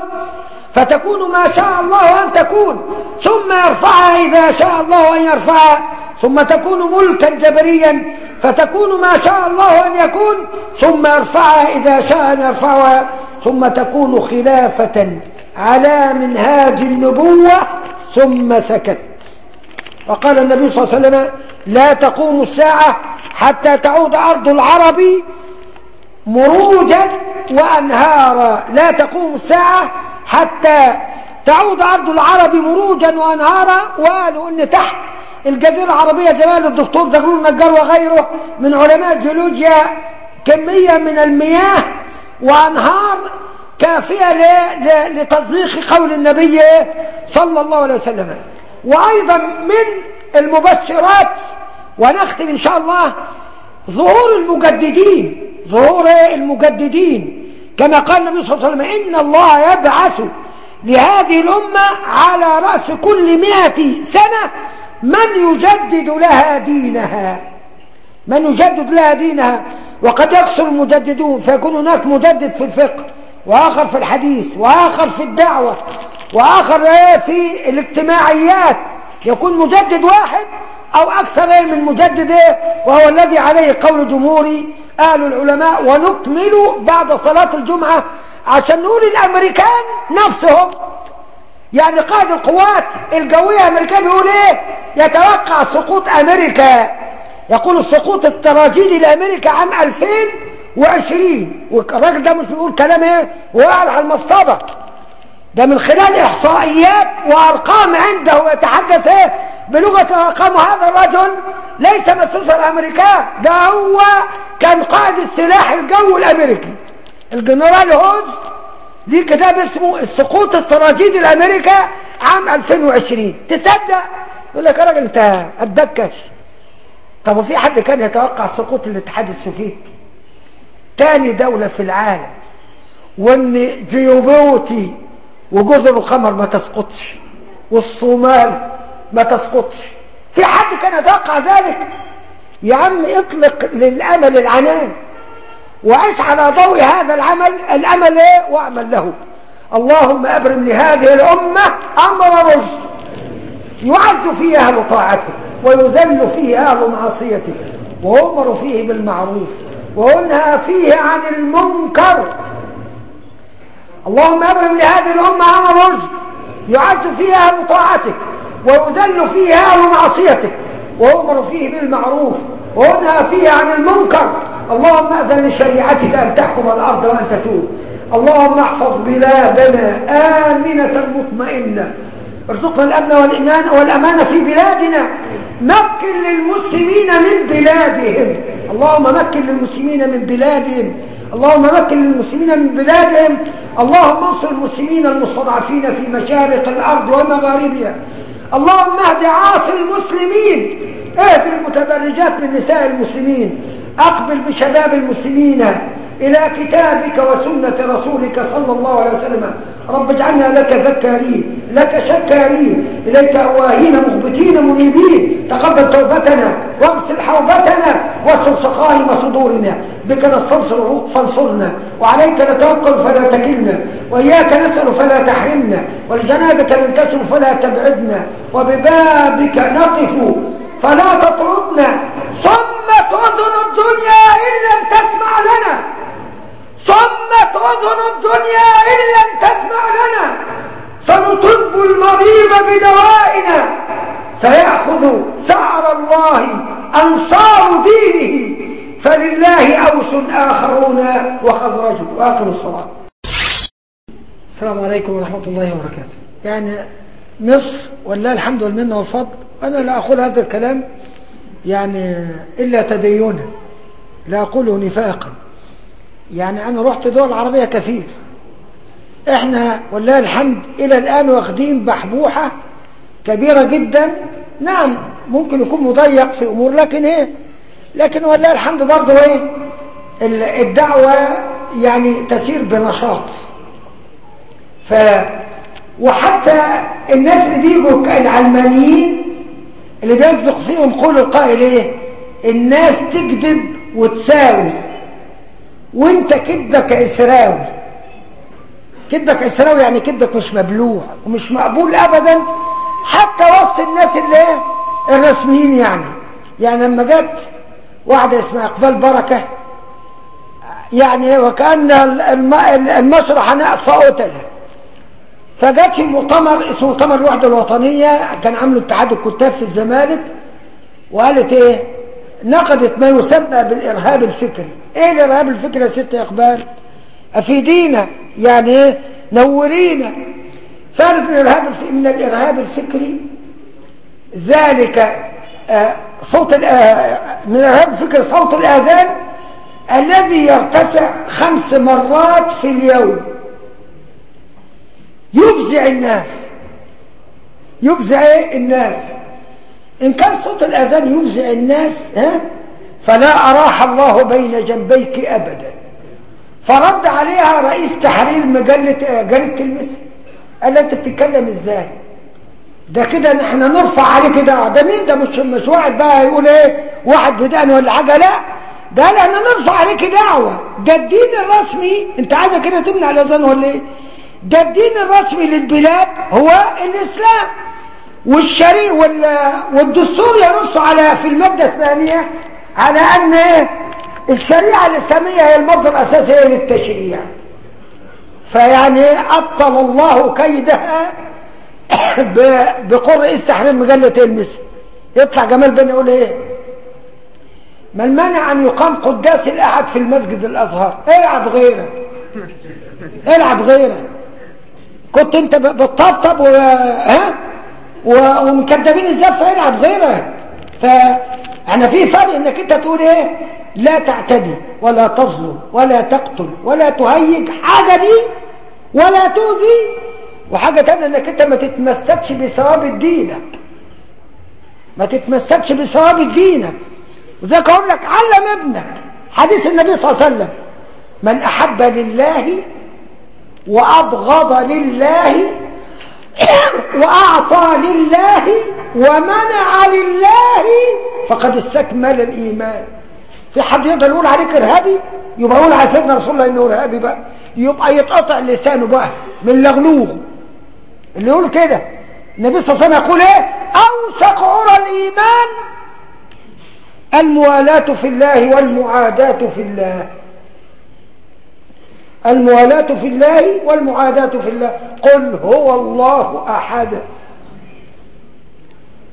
Speaker 4: فتكون ما شاء الله أن تكون. ثم يرفعها إذا شاء الله أن يرفعها ثم تكون ملكا جبريا فتكون ما شاء الله أن يكون. ثم يرفعها إذا شاء أن يرفعها ثم تكون خلافة على منهاج النبوة ثم سكت. وقال النبي صلى الله عليه وسلم لا تقوم الساعة حتى تعود أرض العرب مروجا وأنهارا. لا تقوم الساعة حتى تعود أرض العرب مروجا وأنهارا. وقالوا أن تحت الجزيرة العربية زمان الدكتور زغلول النجار وغيره من علماء الجيولوجيا كمية من المياه وأنهار كافية لتصديق قول النبي صلى الله عليه وسلم. وأيضا من المبشرات ونختم إن شاء الله ظهور المجددين ظهور المجددين. كما قال النبي صلى الله عليه وسلم إن الله يبعث لهذه الأمة على رأس كل مئة سنة من يجدد لها دينها. من يجدد لها دينها. وقد يقصر المجددون فيكون هناك مجدد في الفقه وآخر في الحديث وآخر في الدعوة. وآخر في الاجتماعيات. يكون مجدد واحد أو أكثر من مجدد وهو الذي عليه قول جمهور أهل العلماء ونكمل بعد صلاة الجمعة عشان نقول الأمريكان نفسهم. يعني قائد القوات الجوية الأمريكية بيقول إيه؟ يتوقع سقوط أمريكا. يقول السقوط التراجيدي لأمريكا عام 2020 والراجل ده مش بيقول كلام إيه؟ وقال على المصابة ده من خلال إحصائيات وأرقام عنده يتحدث إيه؟ بلغة الأرقام هذا الرجل ليس مسؤولا الأمريكان ده هو كان قائد السلاح الجوي الأمريكي. الجنرال هوز ليه كتاب اسمه السقوط التراجيدي لأمريكا عام 2020 تصدق؟ يقول لك يا راجل أنت اتدكش طب وفي حد كان يتوقع سقوط الاتحاد السوفيتي؟ تاني دولة في العالم. وإن جيوبوتي وجزر القمر ما تسقطش والصومال ما تسقطش. في حد كان يتوقع ذلك؟ يا عم اطلق للأمل العنان وعيش على ضوء هذا العمل الأمل إيه؟ وأعمل له. اللهم أبرم لهذه الأمة أمر رشد. يعز فيه أهل طاعته ويذل فيه أهل معصيته ويؤمر فيه بالمعروف وينهى فيه عن المنكر. اللهم أبرم لهذه الأمة أمر رشد يعز فيه أهل طاعتك ويذل فيه أهل معصيتك ويؤمر فيه بالمعروف وينهى فيه عن المنكر. اللهم أذن لشريعتك أن تحكم الأرض وأن تسود. اللهم احفظ بلادنا آمنة مطمئنة. ارزقنا الأمن والإيمان والأمان في بلادنا. مكن للمسلمين من بلادهم. اللهم مكن للمسلمين من بلادهم. اللهم مكن للمسلمين من بلادهم. اللهم انصر المسلمين المستضعفين في مشارق الأرض ومغاربها. اللهم اهد عاصي المسلمين. اهد المتبرجات من نساء المسلمين. أقبل بشباب المسلمين. إلى كتابك وسنة رسولك صلى الله عليه وسلم. رب اجعلنا لك ذكارين لك شكارين إليك أواهين مغبتين منيبين. تقبل توبتنا وأغسل حوبتنا واسل سقائم صدورنا. بك نستنصر فانصرنا وعليك نتوكل فلا تكلنا وإياك نسأل فلا تحرمنا ولجنابك ننكسر فلا تبعدنا وببابك نقف فلا تطردنا. صمت أذن الدنيا إن لم تسمع لنا. صمت أذن الدنيا إن لم تسمع لنا. سنطب المريض بدوائنا. سيأخذ سعر الله أنصار دينه. فلله أوس آخرون وخزرج. وآخر الصلاة. السلام عليكم ورحمة الله وبركاته. يعني مصر والله الحمد والمنة والفضل. أنا لا أقول هذا الكلام يعني إلا تدينا. لا أقوله نفاقا. يعني أنا رحت دول عربية كثير. إحنا والله الحمد إلى الآن واخدين بحبوحة كبيرة جدا. نعم ممكن يكون مضيق في أمور لكن إيه؟ لكن والله الحمد برضه إيه؟ الدعوة يعني تسير بنشاط. ف وحتى الناس اللي بيجوا العلمانيين اللي بيصدق فيهم قول القائل إيه؟ الناس تكذب وتساوي. وانت كذبك إسراوي. كذبك إسراوي يعني كذبك مش مبلوع ومش مقبول ابدا. حتى وسط الناس اللي إيه؟ الرسميين يعني. يعني لما جت واحدة اسمها إقبال بركة يعني وكأن المسرح نقص قتله فجت في مؤتمر اسمه مؤتمر الوحدة الوطنية كان عامله اتحاد الكتاب في الزمالك وقالت إيه؟ نقدت ما يسمى بالإرهاب الفكري. إيه الإرهاب الفكري يا ست إقبال أفيدينا يعني إيه؟ نورينا. ثالث من الإرهاب من الإرهاب الفكري ذلك آه صوت آه من الإرهاب الفكري صوت الآذان الذي يرتفع خمس مرات في اليوم. يفزع الناس. يفزع إيه؟ الناس. إن كان صوت الآذان يفزع الناس ها؟ فلا أراح الله بين جنبيك أبدا. فرد عليها رئيس تحرير مجلة جريدة المصري قال أنت بتتكلم إزاي؟ ده كده إحنا نرفع عليه كده ده مين؟ ده مش مش واحد بقى يقول إيه واحد بدقن ولا حاجة؟ لا. ده إحنا نرفع عليك دعوة. ده الدين الرسمي أنت عايزة كده تمنع الاذان ولا إيه؟ ده الدين الرسمي للبلاد هو الإسلام. والشريع والدستور ينص على في المادة الثانية على أن إيه الشريعة الإسلامية هي المصدر الأساسي للتشريع فيعني أبطل الله كيدها بقرء استحرام مجلة المس. يطلع جمال بن يقول إيه؟ ما المانع أن يقام قداس الأحد في المسجد الأزهر. العب غيره. العب غيره. كنت أنت بتطبطب و... ها؟ و... ومكدبين الزفة العب غيره. فاحنا في فرق إنك أنت تقول إيه؟ لا تعتدي ولا تظلم ولا تقتل ولا تهيج. حاجة دي ولا تؤذي. وحاجة تانية إنك أنت ما تتمسكش بثواب دينك. ما تتمسكش بثواب دينك. وذلك أقول لك علم ابنك. حديث النبي صلى الله عليه وسلم من أحب لله وأبغض لله واعطى لله ومنع لله فقد استكمل الإيمان. في حد يقدر يقول عليك ارهابي؟ يبقى يقول على سيدنا رسول الله إنه ارهابي بقى. يبقى يتقطع لسانه بقى من لغلوغ اللي يقول كده. النبي صلى الله عليه وسلم يقول إيه؟ أوثق عرى الإيمان الموالاة في الله والمعاداة في الله. الموالاة في الله والمعاداة في الله. قل هو الله أحد.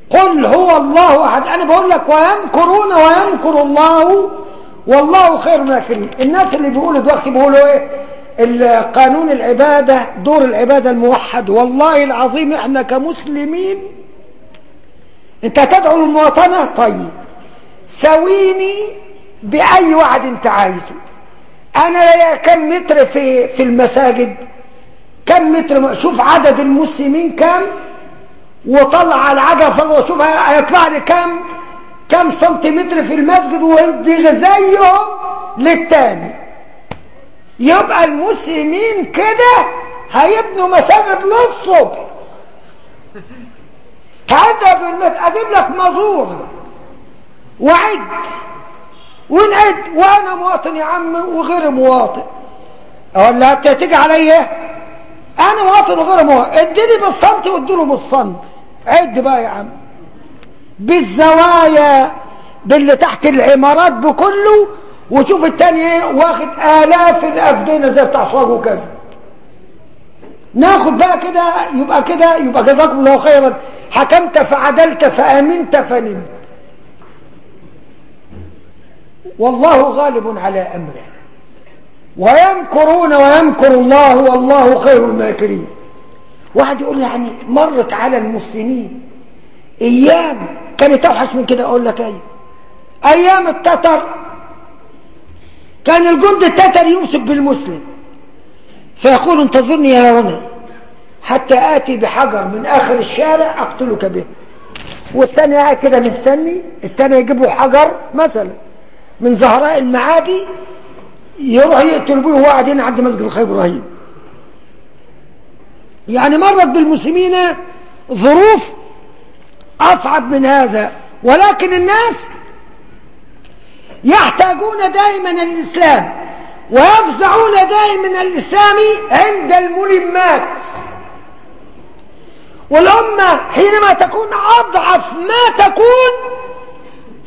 Speaker 4: قل هو الله أحد. أنا بقول لك ويمكرون ويمكر الله والله خير الماكرين الناس اللي بيقولوا دلوقتي بيقولوا إيه؟ قانون العبادة دور العبادة الموحد. والله العظيم إحنا كمسلمين. أنت تدعو للمواطنة؟ طيب. سويني بأي واحد أنت عايزه. أنا كم متر في في المساجد؟ كم متر؟ شوف عدد المسلمين كم؟ وطلع على العجله وشوف هيطلع لي كم؟ كم سنتيمتر في المسجد ودي زيهم للتاني. يبقى المسلمين كده هيبنوا مساجد للصبح. هذا بالمت أجيب لك مزور. وعد. ونعد وأنا مواطن يا عم وغير مواطن. ولا أنت تيجي عليا أنا مواطن وغير مواطن. اديني بالصمت واديله بالصمت. عد بقى يا عم. بالزوايا باللي تحت العمارات بكله وشوف التاني إيه واخد آلاف الأفدنة زي بتاع صاغ وكذا. ناخد بقى كده يبقى كده يبقى جزاكم الله خيرا. حكمت فعدلت فأمنت فنمت. والله غالب على أمره. ويمكرون ويمكر الله والله خير الماكرين. واحد يقول يعني مرت على المسلمين أيام كانت اوحش من كده أقول لك إيه أيام التتر كان الجند التتري يمسك بالمسلم فيقول انتظرني يا هنا حتى آتي بحجر من آخر الشارع أقتلك به. والتاني قاعد كده مستني التاني يجيب له حجر مثلا. من زهراء المعادي يروح يقتل به وهو قاعدين عند مسجد الخير إبراهيم. يعني مرت بالمسلمين ظروف أصعب من هذا ولكن الناس يحتاجون دائما الإسلام ويفزعون دائما الإسلام عند الملمات. والأمة حينما تكون أضعف ما تكون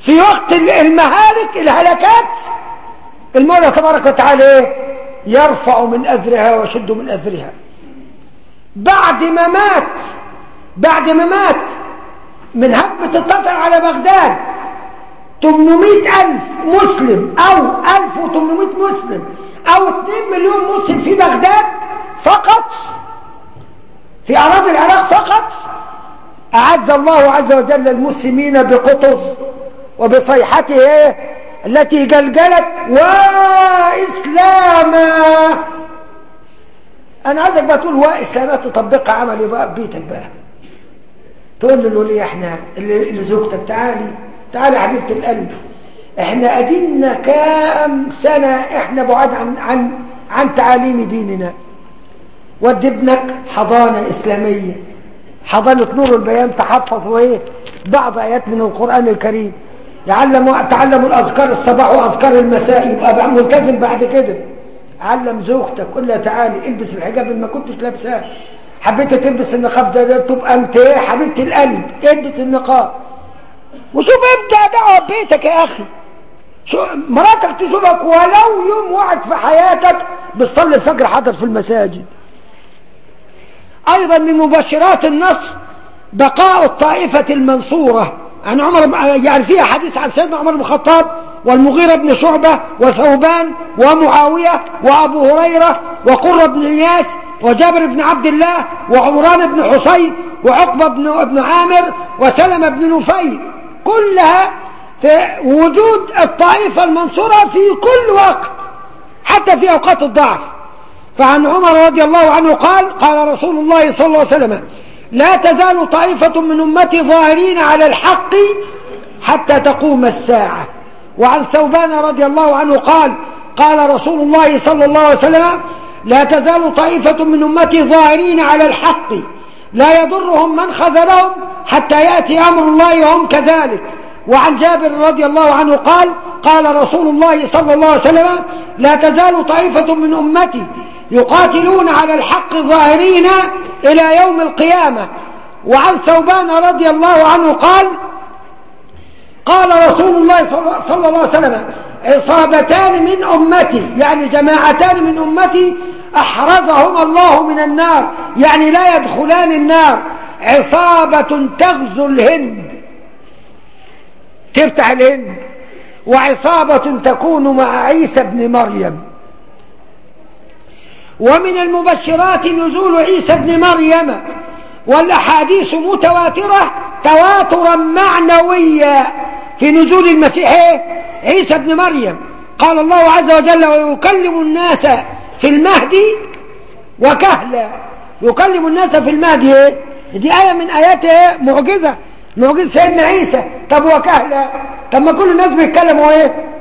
Speaker 4: في وقت المهالك الهلكات المولى تبارك وتعالى يرفع من أذرها ويشد من أذرها. بعد ما مات بعد ما مات من هبة التتر على بغداد 800 ألف مسلم أو 1800 مسلم أو 2 مليون مسلم في بغداد فقط في أراضي العراق فقط أعز الله عز وجل المسلمين بقطز وبصيحته التي جلجلت وإسلاما. أنا عايزك بقى تقول وإسلاما تطبقها عملي بقى ببيتك بقى. تقول للولي إحنا لزوجتك تعالي تعالي حبيبة القلب. إحنا أدينا كام سنة إحنا بعاد عن عن عن تعاليم ديننا. ودي ابنك حضانة إسلامية. حضانة نور البيان تحفظ وإيه؟ بعض آيات من القرآن الكريم. يعلم تعلموا الأذكار الصباح وأذكار المساء يبقى ملتزم بعد كده. علم زوجتك قول لها تعالي البس الحجاب اللي ما كنتش لابساه. حبيت تلبس النقاب ده, ده تبقى انت إيه حبيبة القلب. البس النقاب. وشوف ابدأ بقى بيتك يا أخي. شو مراتك تشوفك ولو يوم واحد في حياتك بتصلي الفجر حاضر في المساجد. أيضا من مبشرات النصر بقاء الطائفة المنصورة. عن عمر يعني فيها حديث عن سيدنا عمر بن الخطاب والمغيرة بن شعبة وثوبان ومعاوية وأبو هريرة وقرة بن إياس وجابر بن عبد الله وعمران بن حسين وعقبة بن ابن عامر وسلمة بن نفيل. كلها في وجود الطائفة المنصورة في كل وقت حتى في أوقات الضعف. فعن عمر رضي الله عنه قال قال رسول الله صلى الله عليه وسلم لا تزال طائفة من أمتي ظاهرين على الحق حتى تقوم الساعة. وعن ثوبان رضي الله عنه قال قال رسول الله صلى الله عليه وسلم لا تزال طائفة من أمتي ظاهرين على الحق. لا يضرهم من خذلهم حتى يأتي أمر الله وهم كذلك. وعن جابر رضي الله عنه قال قال رسول الله صلى الله عليه وسلم لا تزال طائفة من أمتي يقاتلون على الحق ظاهرين إلى يوم القيامة. وعن ثوبان رضي الله عنه قال قال رسول الله صلى الله عليه وسلم عصابتان من أمتي يعني جماعتان من أمتي أحرزهما الله من النار يعني لا يدخلان النار. عصابة تغزو الهند. تفتح الهند. وعصابة تكون مع عيسى بن مريم. ومن المبشرات نزول عيسى بن مريم والأحاديث متواترة تواترا معنويا في نزول المسيح عيسى بن مريم. قال الله عز وجل ويكلم الناس في المهدي وكهلا. يكلم الناس في المهدي دي آية من آيات معجزة معجزة سيدنا عيسى. طب وكهلا؟ طب ما كل الناس بيتكلموا إيه؟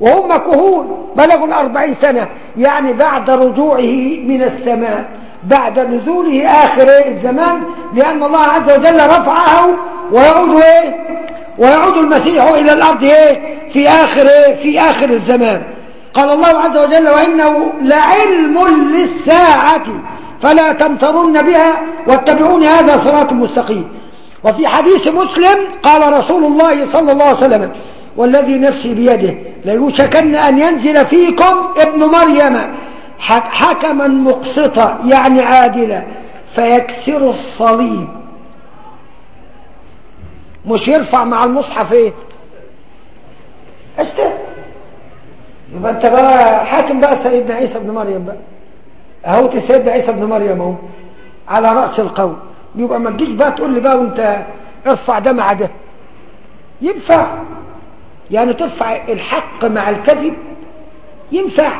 Speaker 4: وهم كهول بلغوا الأربعين سنة يعني بعد رجوعه من السماء بعد نزوله آخر الزمان لأن الله عز وجل رفعه ويعود إيه؟ ويعود المسيح إلى الأرض إيه؟ في آخر إيه في آخر الزمان. قال الله عز وجل وإنه لعلم للساعة فلا تمترن بها واتبعون هذا صراط مستقيم. وفي حديث مسلم قال رسول الله صلى الله عليه وسلم والذي نفسي بيده. ليوشكن أن ينزل فيكم ابن مريم. حكما مقسطا يعني عادلا. فيكسر الصليب. مش يرفع مع المصحف إيه؟ أشتر. يبقى أنت بقى حاكم بقى سيدنا عيسى بن مريم بقى. أهوت سيدنا عيسى بن مريم أهو. على رأس القول. يبقى ما تجيش بقى تقول لي بقى وأنت ارفع ده مع ده. ينفع. يعني ترفع الحق مع الكذب ينفع.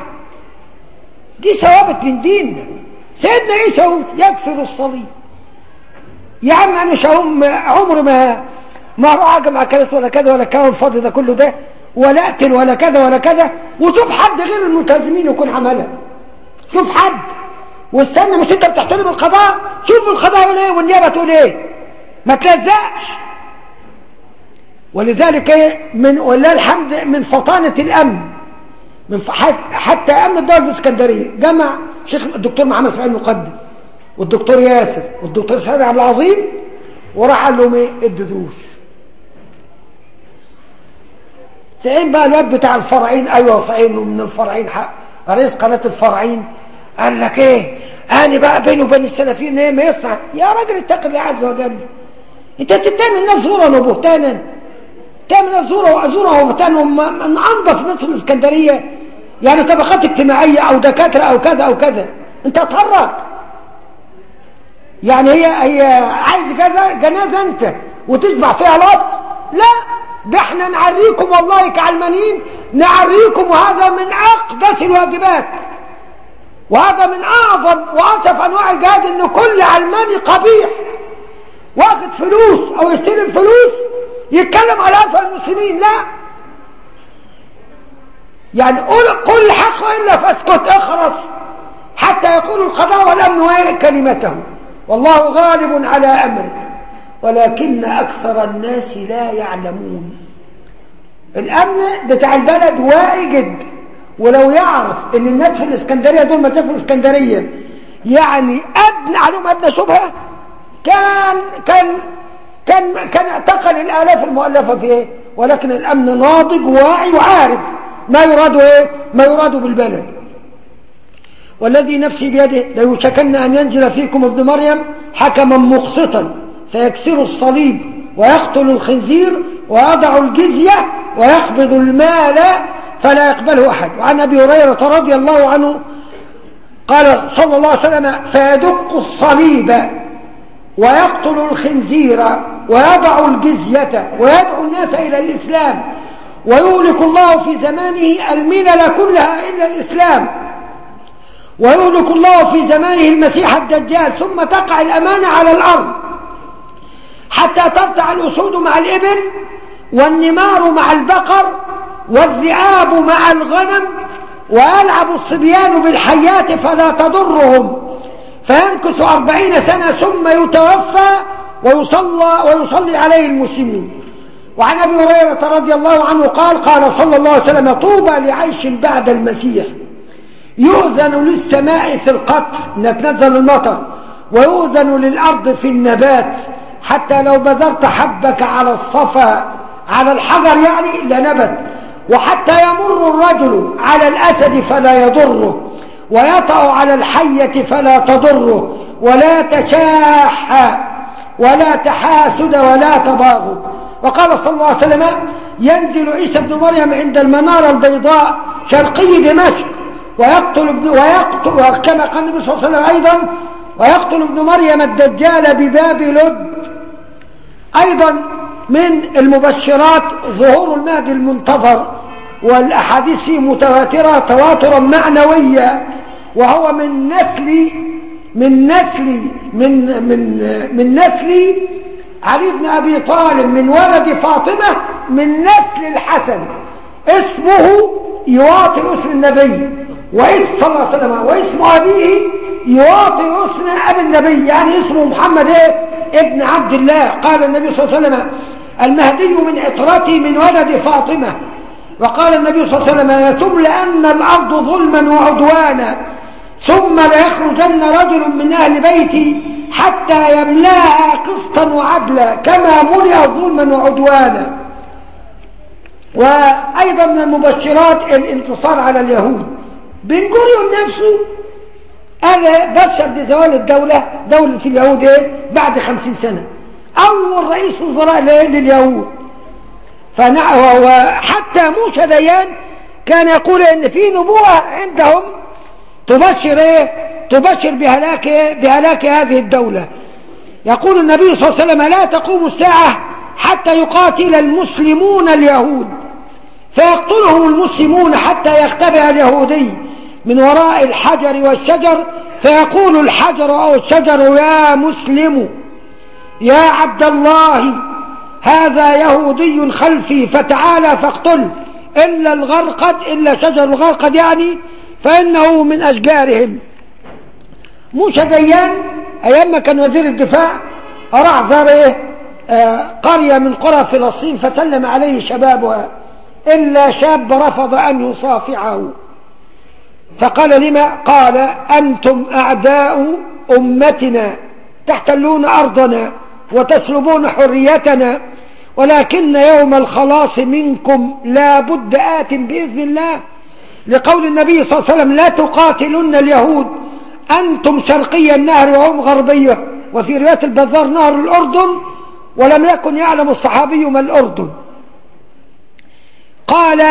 Speaker 4: دي ثوابت من ديننا. سيدنا عيسى يكسر الصليب. يا عم أنا مش عمر ما ما أروح اجمع كنس ولا كذا ولا الكلام الفاضي ده كله ده. ولا اقتل ولا كذا ولا كذا. وشوف حد غير الملتزمين يكون عملها شوف حد. واستنى مش أنت بتحترم القضاء؟ شوف القضاء يقول إيه والنيابة تقول إيه ما تلزقش. ولذلك من ولله الحمد من فطانه الأمن من حتى أمن الدولة الإسكندرية. جمع شيخ الدكتور محمد إسماعيل المقدم والدكتور ياسر والدكتور سعيد عبد العظيم وراح قال لهم إيه؟ ادوا دروس. سعين بقى الواد بتاع الفرعين أيوه صحيح من الفرعين حق رئيس قناة الفرعين. قال لك إيه؟ أنا بقى بيني وبين السلفيين إيه؟ ما يصح. يا راجل اتق الله عز وجل. أنت تتهم الناس زورا وبهتانا. الناس زورا زورا وبهتانا من أنظف ناس الإسكندرية. يعني طبقات اجتماعية أو دكاترة أو كذا أو كذا. أنت اتهرج يعني هي هي عايز كذا جنازة أنت وتشبع فيها لطف لا ده إحنا نعريكم والله كعلمانيين نعريكم وهذا من أقدس الواجبات. وهذا من أعظم واصف أنواع الجهاد إن كل علماني قبيح. واخد فلوس أو يستلم فلوس يتكلم على أفعى المسلمين لا. يعني قل, قل الحق إلا فاسكت اخرس حتى يقول القضاء والأمن كلمته. والله غالب على أمره. ولكن أكثر الناس لا يعلمون. الأمن بتاع البلد واعي جدا ولو يعرف إن الناس في الإسكندرية دول ما في الإسكندرية يعني أدنى عليهم أدنى شبهة. كان كان كان كان اعتقل الآلاف المؤلفة في إيه؟ ولكن الأمن ناضج واعي وعارف. ما يراد إيه؟ ما يراد بالبلد. والذي نفسي بيده ليوشكن أن ينزل فيكم ابن مريم حكما مقسطا فيكسر الصليب ويقتل الخنزير ويضع الجزية ويقبض المال فلا يقبله أحد. وعن أبي هريرة رضي الله عنه قال صلى الله عليه وسلم فيدق الصليب ويقتل الخنزير ويضع الجزية ويدعو الناس إلى الإسلام ويهلك الله في زمانه الملل كلها إلا الإسلام ويهلك الله في زمانه المسيح الدجال ثم تقع الأمانة على الأرض حتى ترتع الأسود مع الإبل والنمار مع البقر والذئاب مع الغنم ويلعب الصبيان بالحيات فلا تضرهم فينكس أربعين سنة ثم يتوفى ويصلى, ويصلي عليه المسلمين. وعن أبي هريرة رضي الله عنه قال قال صلى الله عليه وسلم طوبى لعيش بعد المسيح. يؤذن للسماء في القطر انك تنزل المطر. ويؤذن للأرض في النبات. حتى لو بذرت حبك على الصفا على الحجر يعني لنبت. وحتى يمر الرجل على الأسد فلا يضره. ويطأ على الحية فلا تضره ولا تشاح ولا تحاسد ولا تباغض وقال صلى الله عليه وسلم ينزل عيسى بن مريم عند المنارة البيضاء شرقي دمشق. ويقتل ابن ويقتل كما قال النبي صلى الله عليه وسلم أيضا ويقتل ابن مريم الدجال بباب لد. أيضا من المبشرات ظهور المهدي المنتظر. والأحاديث متواترة تواترا معنويا وهو من نسل من نسل من من من نسل علي بن أبي طالب من ولد فاطمة من نسل الحسن. اسمه يواطئ اسم النبي واسم صلى الله عليه وسلم واسم أبيه يواطئ اسم أبي النبي يعني اسمه محمد إيه؟ ابن عبد الله. قال النبي صلى الله عليه وسلم المهدي من عطرتي من ولد فاطمة. وقال النبي صلى الله عليه وسلم لتملأن الأرض ظلما وعدوانا ثم ليخرجن رجل من أهل بيتي حتى يملأها قسطا وعدلا كما ملئ ظلما وعدوانا. وأيضا من المبشرات الانتصار على اليهود. بن جوريون نفسه قال بشر بزوال الدولة دولة اليهود بعد خمسين سنة. أول رئيس وزراء لليهود. وحتى موسى ديان كان يقول إن في نبوة عندهم تبشر إيه؟ تبشر بهلاك إيه؟ بهلاك هذه الدولة. يقول النبي صلى الله عليه وسلم لا تقوم الساعة حتى يقاتل المسلمون اليهود. فيقتلهم المسلمون حتى يختبئ اليهودي من وراء الحجر والشجر. فيقول الحجر أو الشجر يا مسلم يا عبد الله هذا يهودي خلفي فتعالى فاقتل. إلا الغرقد إلا شجر الغرقد يعني فإنه من أشجارهم. موسى ديان أيام ما كان وزير الدفاع زار إيه؟ آه قرية من قرى فلسطين فسلم عليه شبابها. إلا شاب رفض أن يصافعه. فقال لما؟ قال أنتم أعداء أمتنا تحتلون أرضنا وتسلبون حريتنا. ولكن يوم الخلاص منكم لا بد آت بإذن الله لقول النبي صلى الله عليه وسلم لا تقاتلن اليهود. أنتم شرقي النهر وهم غربية وفي رواية البذار نهر الأردن ولم يكن يعلم الصحابي ما الأردن. قال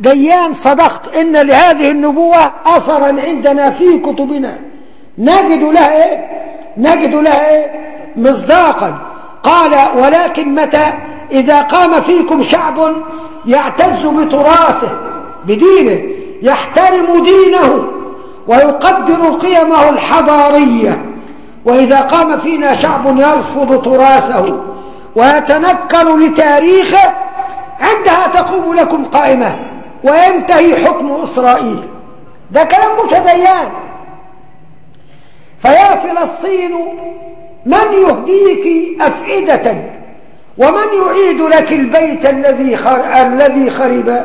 Speaker 4: ديان صدقت إن لهذه النبوة أثرا عندنا في كتبنا. نجد لها إيه؟ نجد لها إيه؟ مصداقا. قال ولكن متى؟ إذا قام فيكم شعب يعتز بتراثه بدينه يحترم دينه ويقدر قيمه الحضارية. وإذا قام فينا شعب يرفض تراثه ويتنكر لتاريخه عندها تقوم لكم قائمة. وينتهي حكم إسرائيل. ده كلام موسى ديان فيا فلسطين من يهديك أفئدة؟ ومن يعيد لك البيت الذي الذي خرب؟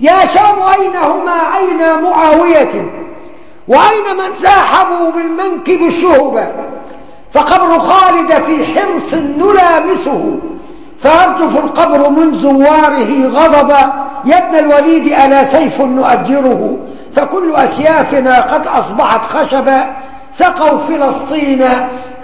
Speaker 4: يا شام أين هما عين معاوية؟ وأين من ساحبوا بالمنكب الشهب؟ فقبر خالد في حرص نلامسه فيرجف القبر من زواره غضبا يا ابن الوليد ألا سيف نؤجره؟ فكل أسيافنا قد أصبحت خشبا سقوا فلسطين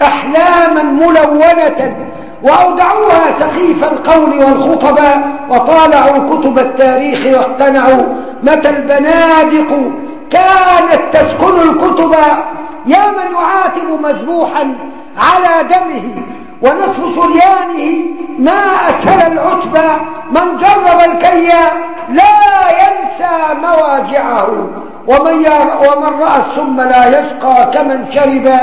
Speaker 4: أحلاما ملونة وأودعوها سخيف القول والخطبا وطالعوا كتب التاريخ واقتنعوا متى البنادق كانت تسكن الكتب يا من يعاتب مذبوحا على دمه ونصف سريانه ما أسهل العتبى من جرب الكي لا ينسى مواجعه ومن, ومن رأى السم لا يشقى كمن شرب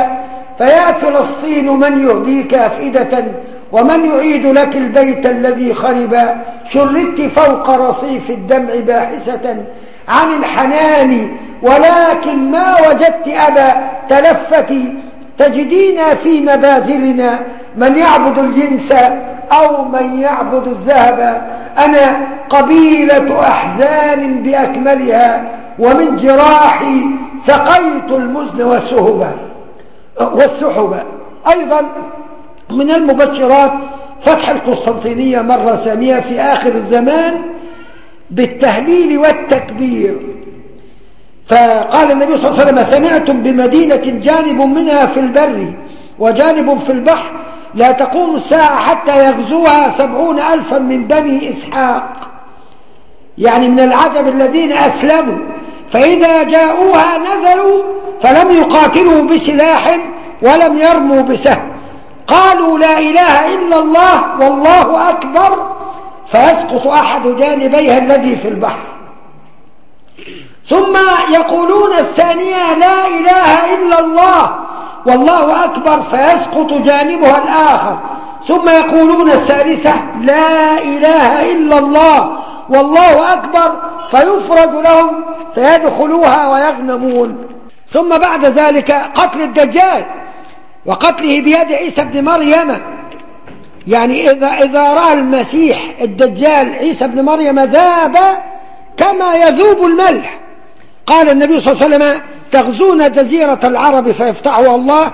Speaker 4: فيا فلسطين من يهديك أفئدة ومن يعيد لك البيت الذي خرب. شردت فوق رصيف الدمع باحثة عن الحنان ولكن ما وجدت أبا تلفتي تجدين في مبازلنا من يعبد الجنس أو من يعبد الذهب. أنا قبيلة أحزان بأكملها ومن جراحي سقيت المزن والسهب. والسحب. أيضا من المبشرات فتح القسطنطينية مرة ثانية في آخر الزمان بالتهليل والتكبير. فقال النبي صلى الله عليه وسلم سمعتم بمدينة جانب منها في البر وجانب في البحر لا تقوم الساعة حتى يغزوها سبعون ألفا من بني إسحاق. يعني من العجب الذين أسلموا فإذا جاءوها نزلوا فلم يقاتلوا بسلاح ولم يرموا بسهم. قالوا لا إله إلا الله والله أكبر. فيسقط أحد جانبيها الذي في البحر. ثم يقولون الثانية لا إله إلا الله والله أكبر. فيسقط جانبها الآخر. ثم يقولون الثالثة لا إله إلا الله والله أكبر. فيفرج لهم فيدخلوها ويغنمون. ثم بعد ذلك قتل الدجال وقتله بيد عيسى بن مريم. يعني إذا, إذا رأى المسيح الدجال عيسى بن مريم ذاب كما يذوب الملح. قال النبي صلى الله عليه وسلم تغزون جزيرة العرب فيفتحها الله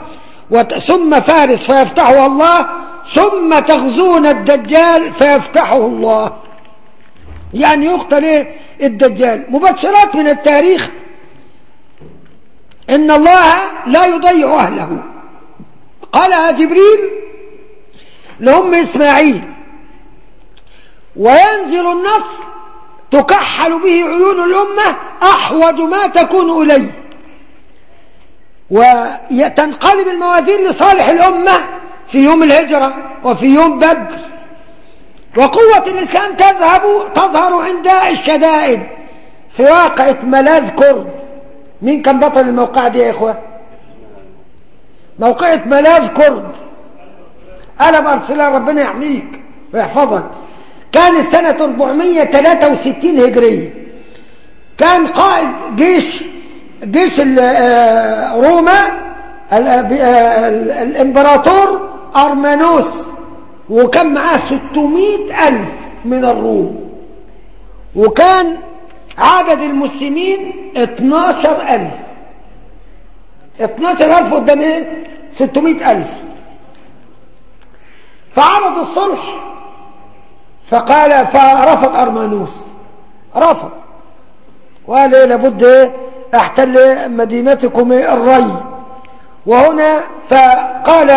Speaker 4: ثم فارس فيفتحها الله ثم تغزون الدجال فيفتحه الله. يعني يقتل الدجال. مبشرات من التاريخ إن الله لا يضيع أهله. قالها جبريل لأم إسماعيل وينزل النصر تكحل به عيون الأمة أحوج ما تكون إليه. وتنقلب الموازين لصالح الأمة في يوم الهجرة وفي يوم بدر. وقوة الإسلام تذهب تظهر عند الشدائد. في واقعة ملاذ كرد مين كان بطل الموقع دي يا إخوة؟ موقعة ملاذ كرد. قلب أرسلان ربنا يحميك ويحفظك. كان السنة 463 هجرية كان قائد جيش جيش روما الإمبراطور أرمانوس. وكان معاه 600 ألف من الروم. وكان عدد المسلمين 12 ألف. 12 ألف قدام إيه؟ 600 ألف. فعرض الصلح فقال فرفض أرمانوس. رفض. وقال إيه؟ لابد إيه؟ أحتل مدينتكم الري. وهنا فقال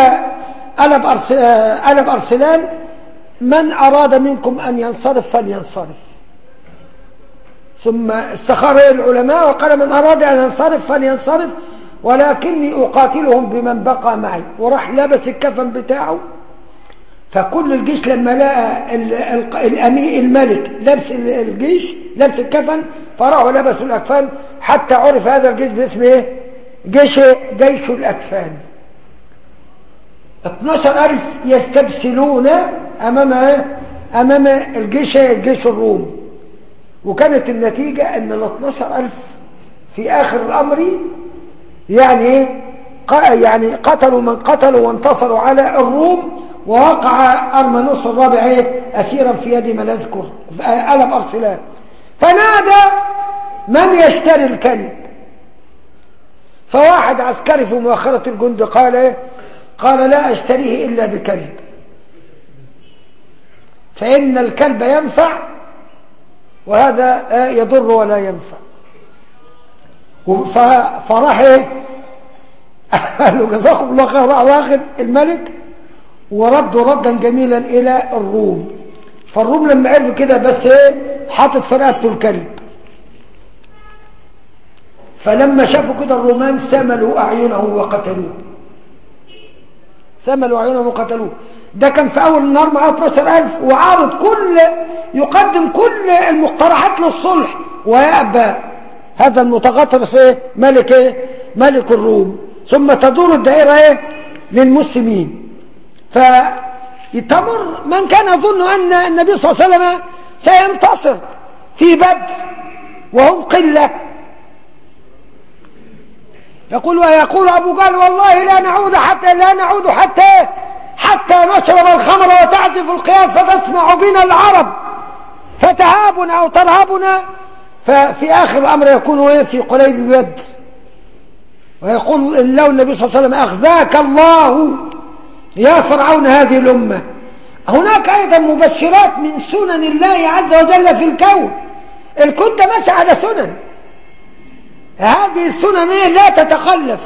Speaker 4: ألب أرسلان من أراد منكم أن ينصرف فلينصرف. ثم استخار العلماء وقال من أراد أن ينصرف فلينصرف ولكني أقاتلهم بمن بقى معي وراح لبس الكفن بتاعه. فكل الجيش لما لقى الأمير الملك لبس الجيش لبس الكفن فراحوا لبسوا الأكفان. حتى عرف هذا الجيش باسم إيه؟ جيش جيش الأكفان. 12000 يستبسلون أمام أمام الجيش الجيش الرومي وكانت النتيجة أن ال 12000 في آخر الأمر يعني إيه يعني قتلوا من قتلوا وانتصروا على الروم ووقع أرمنوس الرابع إيه أسيرا في يد من أذكر ألم أرسلان فنادى من يشتري الكلب. فواحد عسكري في مؤخرة الجند قال إيه قال لا أشتريه إلا بكلب. فإن الكلب ينفع وهذا يضر ولا ينفع. فراح إيه قال له جزاكم الله خير راح واخد الملك ورده ردا جميلا إلى الروم. فالروم لما عرف كده بس إيه؟ حاطط في رقبته الكلب. فلما شافوا كده الرومان سملوا أعينهم وقتلوه. سملوا أعينهم وقتلوه. ده كان في أول النهار معاه 12000 وعارض كل يقدم كل المقترحات للصلح. ويأبى هذا المتغطرس إيه ملك إيه؟ ملك الروم. ثم تدور الدائرة إيه؟ للمسلمين. فيتمر من كان يظن أن النبي صلى الله عليه وسلم سينتصر في بدر وهم قلة. يقول ويقول أبو جهل والله لا نعود حتى لا نعود حتى حتى نشرب الخمر وتعزف القيام فتسمع بنا العرب. فتهابنا أو ترهبنا ففي آخر الأمر يكون في قريب بدر ويقول له النبي صلى الله عليه وسلم أخذاك الله يا فرعون هذه الأمة. هناك أيضا مبشرات من سنن الله عز وجل في الكون. الكون ماشي على سنن. هذه السنن لا تتخلف.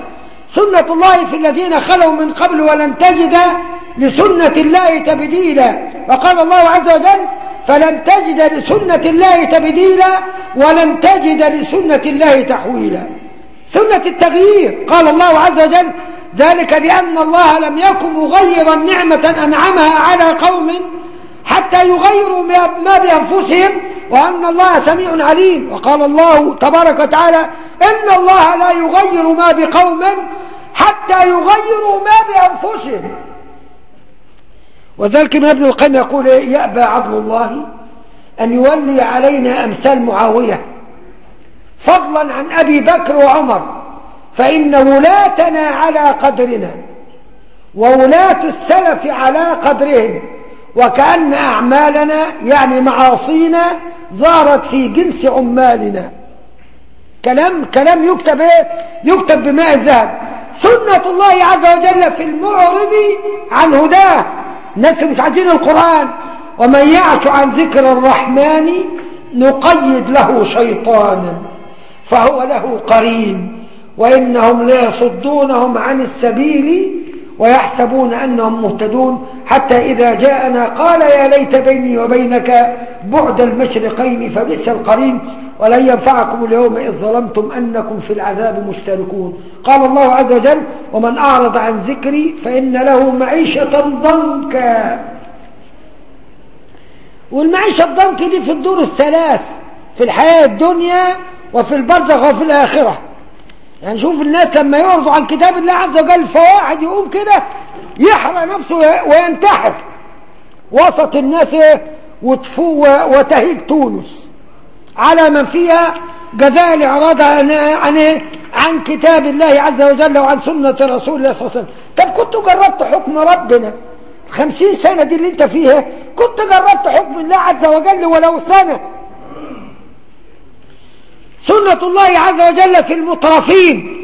Speaker 4: سنة الله في الذين خلوا من قبل ولن تجد لسنة الله تبديلا. وقال الله عز وجل فلن تجد لسنة الله تبديلا ولن تجد لسنة الله تحويلا. سنة التغيير قال الله عز وجل ذلك بأن الله لم يكن مغيرا نعمة أنعمها على قوم حتى يغيروا ما بأنفسهم وأن الله سميع عليم. وقال الله تبارك وتعالى إن الله لا يغير ما بقوم حتى يغيروا ما بأنفسهم. وذلك من ابن القيم يقول يأبى عدل الله أن يولي علينا أمثال معاوية. فضلا عن أبي بكر وعمر. فإن ولاتنا على قدرنا. وولاة السلف على قدرهم. وكأن أعمالنا يعني معاصينا ظهرت في جنس عمالنا. كلام كلام يكتب إيه؟ يكتب بماء الذهب. سنة الله عز وجل في المعرض عن هداه. الناس مش عايزين القرآن. ومن يعش عن ذكر الرحمن نقيد له شيطانا فهو له قرين. وإنهم ليصدونهم عن السبيل ويحسبون أنهم مهتدون حتى إذا جاءنا قال يا ليت بيني وبينك بعد المشرقين فبئس القرين ولن ينفعكم اليوم إذ ظلمتم أنكم في العذاب مشتركون. قال الله عز وجل ومن أعرض عن ذكري فإن له معيشة ضنكا. والمعيشة الضنك دي في الدور الثلاث في الحياة الدنيا وفي البرزخ وفي الآخرة. يعني شوف الناس لما يعرضوا عن كتاب الله عز وجل فواحد يقوم كده يحرق نفسه وينتحر. وسط الناس وتفو وتهيج تونس. على من فيها جزاء الإعراض عن, عن, عن كتاب الله عز وجل وعن سنة رسول الله صلى الله عليه وسلم. طب كنت جربت حكم ربنا؟ خمسين سنة دي اللي انت فيها كنت جربت حكم الله عز وجل ولو سنة؟ سنة الله عز وجل في المطرفين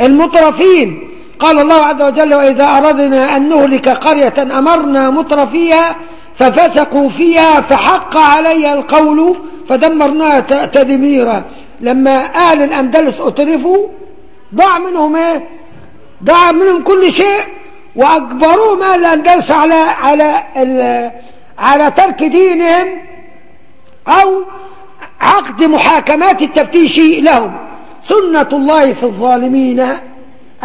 Speaker 4: المطرفين قال الله عز وجل وإذا أردنا أن نهلك قرية أمرنا مطرفيها ففسقوا فيها فحق علي القول فدمرناها تدميرا. لما أهل الأندلس أترفوا ضاع منهم إيه؟ ضاع منهم كل شيء وأجبروهم أهل الأندلس على على على ترك دينهم أو عقد محاكمات التفتيش لهم. سنة الله في الظالمين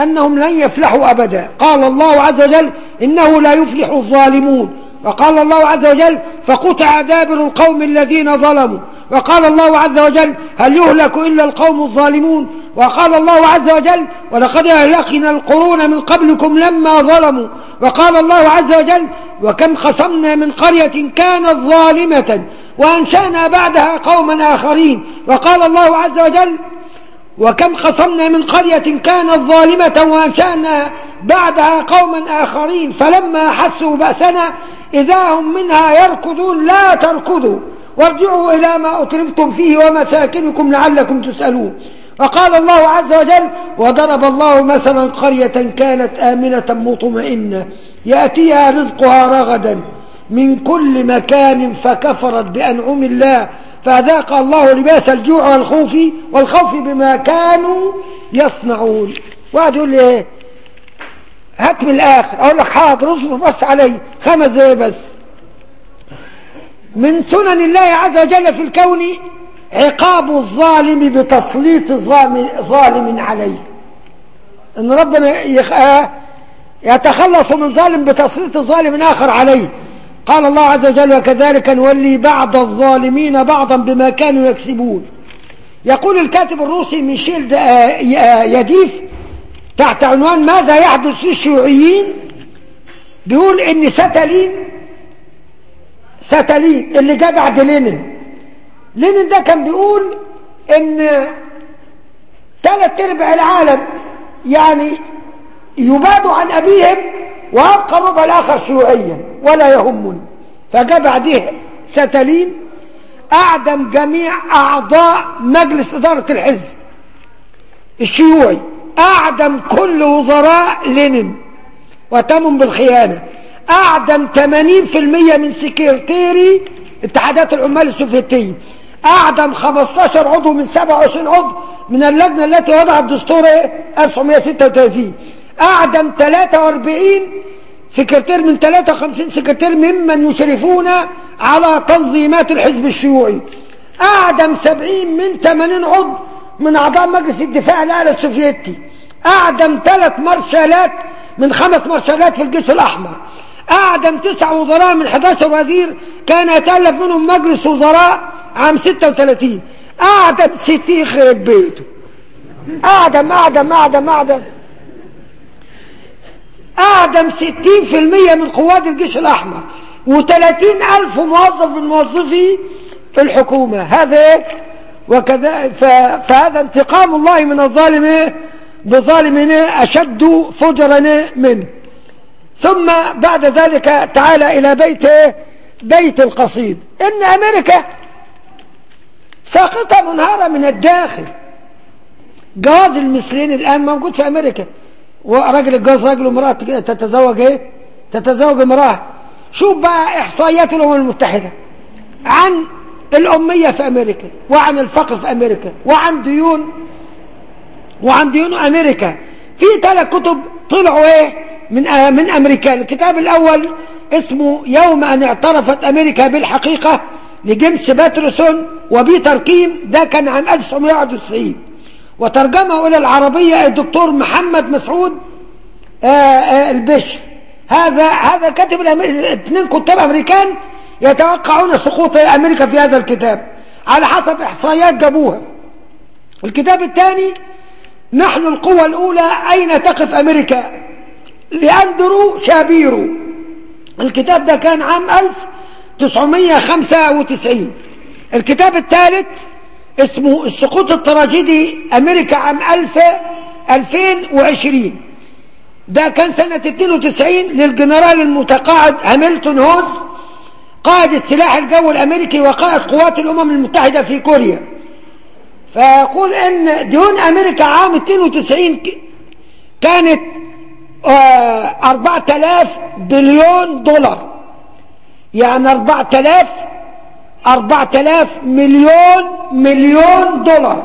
Speaker 4: أنهم لن يفلحوا أبدا. قال الله عز وجل إنه لا يفلح الظالمون. وقال الله عز وجل فقطع دابر القوم الذين ظلموا. وقال الله عز وجل هل يهلك إلا القوم الظالمون؟ وقال الله عز وجل ولقد أهلكنا القرون من قبلكم لما ظلموا. وقال الله عز وجل وكم خصمنا من قرية كانت ظالمة. وأنشأنا بعدها قوما آخرين. وقال الله عز وجل وكم خصمنا من قرية كانت ظالمة وأنشأنا بعدها قوما آخرين. فلما حسوا بأسنا إذا هم منها يركضون لا تركضوا. وارجعوا إلى ما أترفتم فيه ومساكنكم لعلكم تسألون. وقال الله عز وجل وضرب الله مثلا قرية كانت آمنة مطمئنة. يأتيها رزقها رغدا. من كل مكان فكفرت بأنعم الله فأذاق الله لباس الجوع والخوف والخوف بما كانوا يصنعون. واحد يقول لي إيه؟ هات من الآخر. أقول لك حاضر اصبر بس علي. خمس دقايق بس. من سنن الله عز وجل في الكون عقاب الظالم بتسليط ظالم, عليه. إن ربنا يخ... يتخلص من ظالم بتسليط ظالم آخر عليه. قال الله عز وجل وكذلك نولي بعض الظالمين بعضا بما كانوا يكسبون. يقول الكاتب الروسي ميشيل يديف تحت عنوان ماذا يحدث للشيوعيين؟ بيقول إن ستالين ستالين اللي جاء بعد لينين. لينين ده كان بيقول إن ثلاث أرباع العالم يعني يبادوا عن أبيهم وأبقى ربع الآخر شيوعيا. ولا يهمني. فجاء بعديه ستالين أعدم جميع أعضاء مجلس إدارة الحزب. الشيوعي أعدم كل وزراء لينين وتمم بالخيانة. أعدم 80% من سكرتيري اتحادات العمال السوفيتية أعدم 15 عضو من 27 عضو من اللجنة التي وضعت دستور 1936 أعدم 43 سكرتير من 53 سكرتير ممن يشرفون على تنظيمات الحزب الشيوعي. أعدم 70 من 80 عضو من أعضاء مجلس الدفاع الأعلى السوفيتي. أعدم ثلاث مرشالات من خمس مرشالات في الجيش الأحمر. أعدم تسع وزراء من 11 وزير كان يتألف منهم مجلس وزراء عام 36 أعدم 60 خرب بيته. أعدم أعدم أعدم أعدم. أعدم 60% من قوات الجيش الأحمر و30 ألف موظف من موظفي الحكومة. هذا وكذا فهذا انتقام الله من الظالم بظالم أشد فجرا منه. ثم بعد ذلك تعالى إلى بيت بيت القصيد. إن أمريكا ساقطة منهارة من الداخل. جواز المثلين الآن موجود في أمريكا. وراجل الجواز راجل ومرأة تتزوج إيه؟ تتزوج امرأة. شوف بقى إحصائيات الأمم المتحدة عن الأمية في أمريكا وعن الفقر في أمريكا وعن ديون وعن ديون أمريكا. في ثلاث كتب طلعوا إيه؟ من آه من أمريكا. الكتاب الأول اسمه يوم أن اعترفت أمريكا بالحقيقة لجيمس باترسون وبيتر كيم. ده كان عام 1991 وترجمه إلى العربية الدكتور محمد مسعود آآ آآ البشر. هذا هذا كاتب اثنين كتاب أمريكان يتوقعون سقوط أمريكا في هذا الكتاب على حسب إحصائيات جابوها. الكتاب الثاني نحن القوة الأولى أين تقف أمريكا؟ لأندرو شابيرو. الكتاب ده كان عام 1995 الكتاب الثالث اسمه السقوط التراجيدي لأمريكا عام 1000 2020 ده كان سنة 92 للجنرال المتقاعد هاملتون هوز قائد السلاح الجوي الأمريكي وقائد قوات الأمم المتحدة في كوريا. فيقول إن ديون أمريكا عام 92 كانت آه 4000 بليون دولار. يعني 4000 4000 مليون مليون دولار.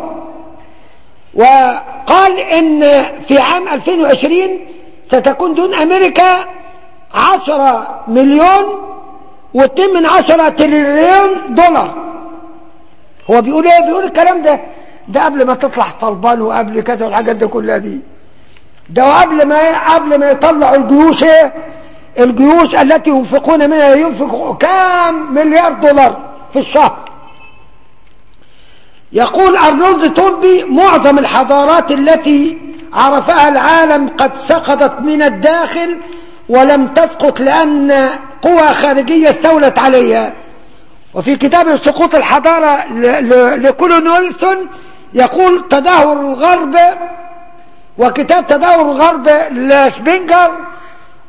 Speaker 4: وقال إن في عام 2020 ستكون دون أمريكا 10 مليون و2 من 10 تريليون دولار. هو بيقول إيه؟ بيقول الكلام ده ده قبل ما تطلع طلبان وقبل كذا والحاجات دي كلها دي. ده قبل ما قبل ما يطلعوا الجيوش إيه؟ الجيوش التي ينفقون منها ينفقوا كام مليار دولار. في الشهر يقول أرنولد تولبي معظم الحضارات التي عرفها العالم قد سقطت من الداخل ولم تسقط لأن قوى خارجية استولت عليها. وفي كتاب سقوط الحضارة لكولونيلسون يقول تدهور الغرب وكتاب تدهور الغرب لشبينجر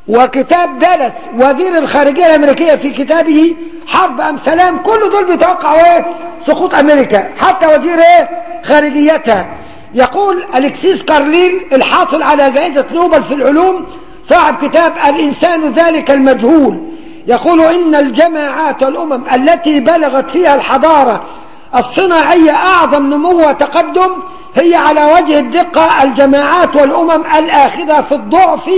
Speaker 4: وكتاب دالاس وزير الخارجية الأمريكية في كتابه حرب أم سلام كل دول بيتوقعوا إيه؟ سقوط أمريكا. حتى وزير إيه؟ خارجيتها. يقول ألكسيس كارليل الحاصل على جائزة نوبل في العلوم صاحب كتاب الإنسان ذلك المجهول. يقول إن الجماعات والأمم التي بلغت فيها الحضارة الصناعية أعظم نمو وتقدم هي على وجه الدقة الجماعات والأمم الآخذة في الضعف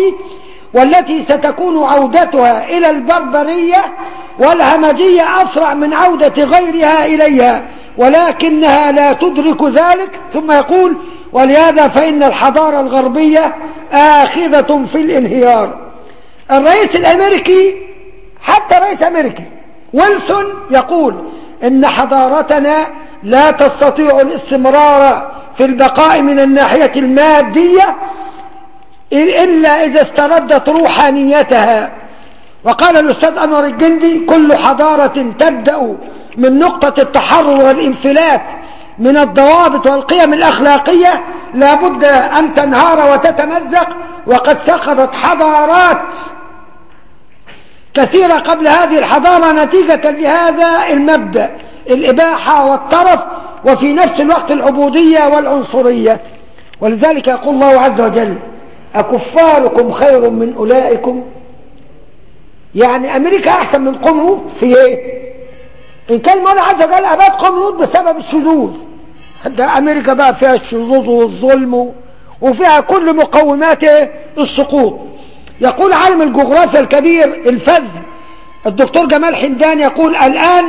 Speaker 4: والتي ستكون عودتها إلى البربرية والهمجية أسرع من عودة غيرها إليها ولكنها لا تدرك ذلك. ثم يقول ولهذا فإن الحضارة الغربية آخذة في الانهيار. الرئيس الأمريكي حتى رئيس أمريكي ويلسون يقول إن حضارتنا لا تستطيع الاستمرار في البقاء من الناحية المادية إلا إذا استردت روحانيتها. وقال الأستاذ أنور الجندي كل حضارة تبدأ من نقطة التحرر والانفلات من الضوابط والقيم الأخلاقية. لابد أن تنهار وتتمزق وقد سقطت حضارات كثيرة قبل هذه الحضارة نتيجة لهذا المبدأ الإباحة والطرف وفي نفس الوقت العبودية والعنصرية. ولذلك يقول الله عز وجل أكفاركم خير من أولئكم؟ يعني أمريكا أحسن من قوم في إيه؟ إن كان مولا عز وجل أباد قوم لوط بسبب الشذوذ. ده أمريكا بقى فيها الشذوذ والظلم وفيها كل مقومات السقوط. يقول عالم الجغرافيا الكبير الفذ الدكتور جمال حمدان يقول الآن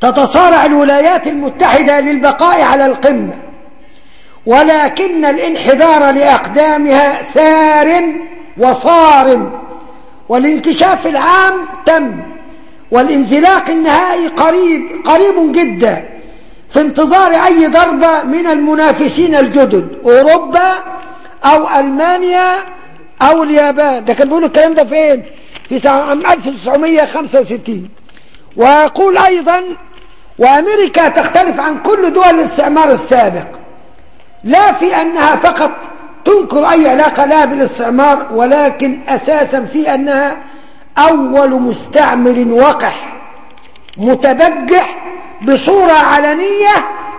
Speaker 4: تتصارع الولايات المتحدة للبقاء على القمة. ولكن الانحدار لأقدامها سار وصارم والانكشاف العام تم والانزلاق النهائي قريب قريب جدا في انتظار أي ضربة من المنافسين الجدد أوروبا أو ألمانيا أو اليابان. ده كان بيقولوا الكلام ده فين؟ في عام 1965 ويقول أيضا وأمريكا تختلف عن كل دول الاستعمار السابق. لا في أنها فقط تنكر أي علاقة لها بالاستعمار ولكن أساسا في أنها أول مستعمر وقح متبجح بصورة علنية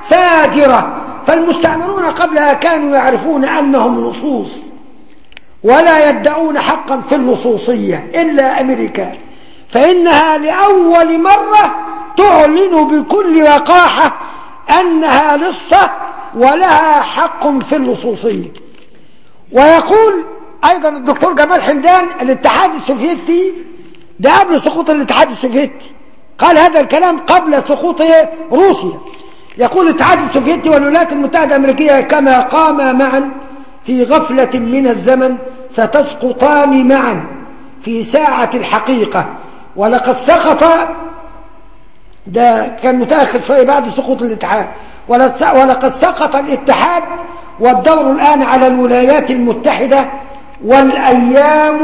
Speaker 4: فاجرة. فالمستعمرون قبلها كانوا يعرفون أنهم لصوص ولا يدعون حقا في اللصوصية إلا أمريكا. فإنها لأول مرة تعلن بكل وقاحة أنها لصة ولها حق في اللصوصية ويقول أيضا الدكتور جمال حمدان الاتحاد السوفيتي ده قبل سقوط الاتحاد السوفيتي. قال هذا الكلام قبل سقوط روسيا. يقول الاتحاد السوفيتي والولايات المتحدة الأمريكية كما قاما معا في غفلة من الزمن ستسقطان معا في ساعة الحقيقة. ولقد سقط ده كان متأخر شوية بعد سقوط الاتحاد. ولقد سقط الاتحاد والدور الآن على الولايات المتحدة والأيام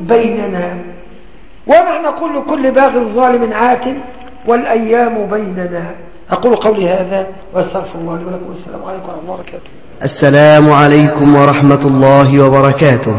Speaker 4: بيننا. ونحن نقول لكل باغ ظالم عات والأيام بيننا. أقول قولي هذا وأستغفر الله لي ولكم. والسلام عليكم ورحمة الله وبركاته.
Speaker 2: السلام عليكم ورحمة الله وبركاته.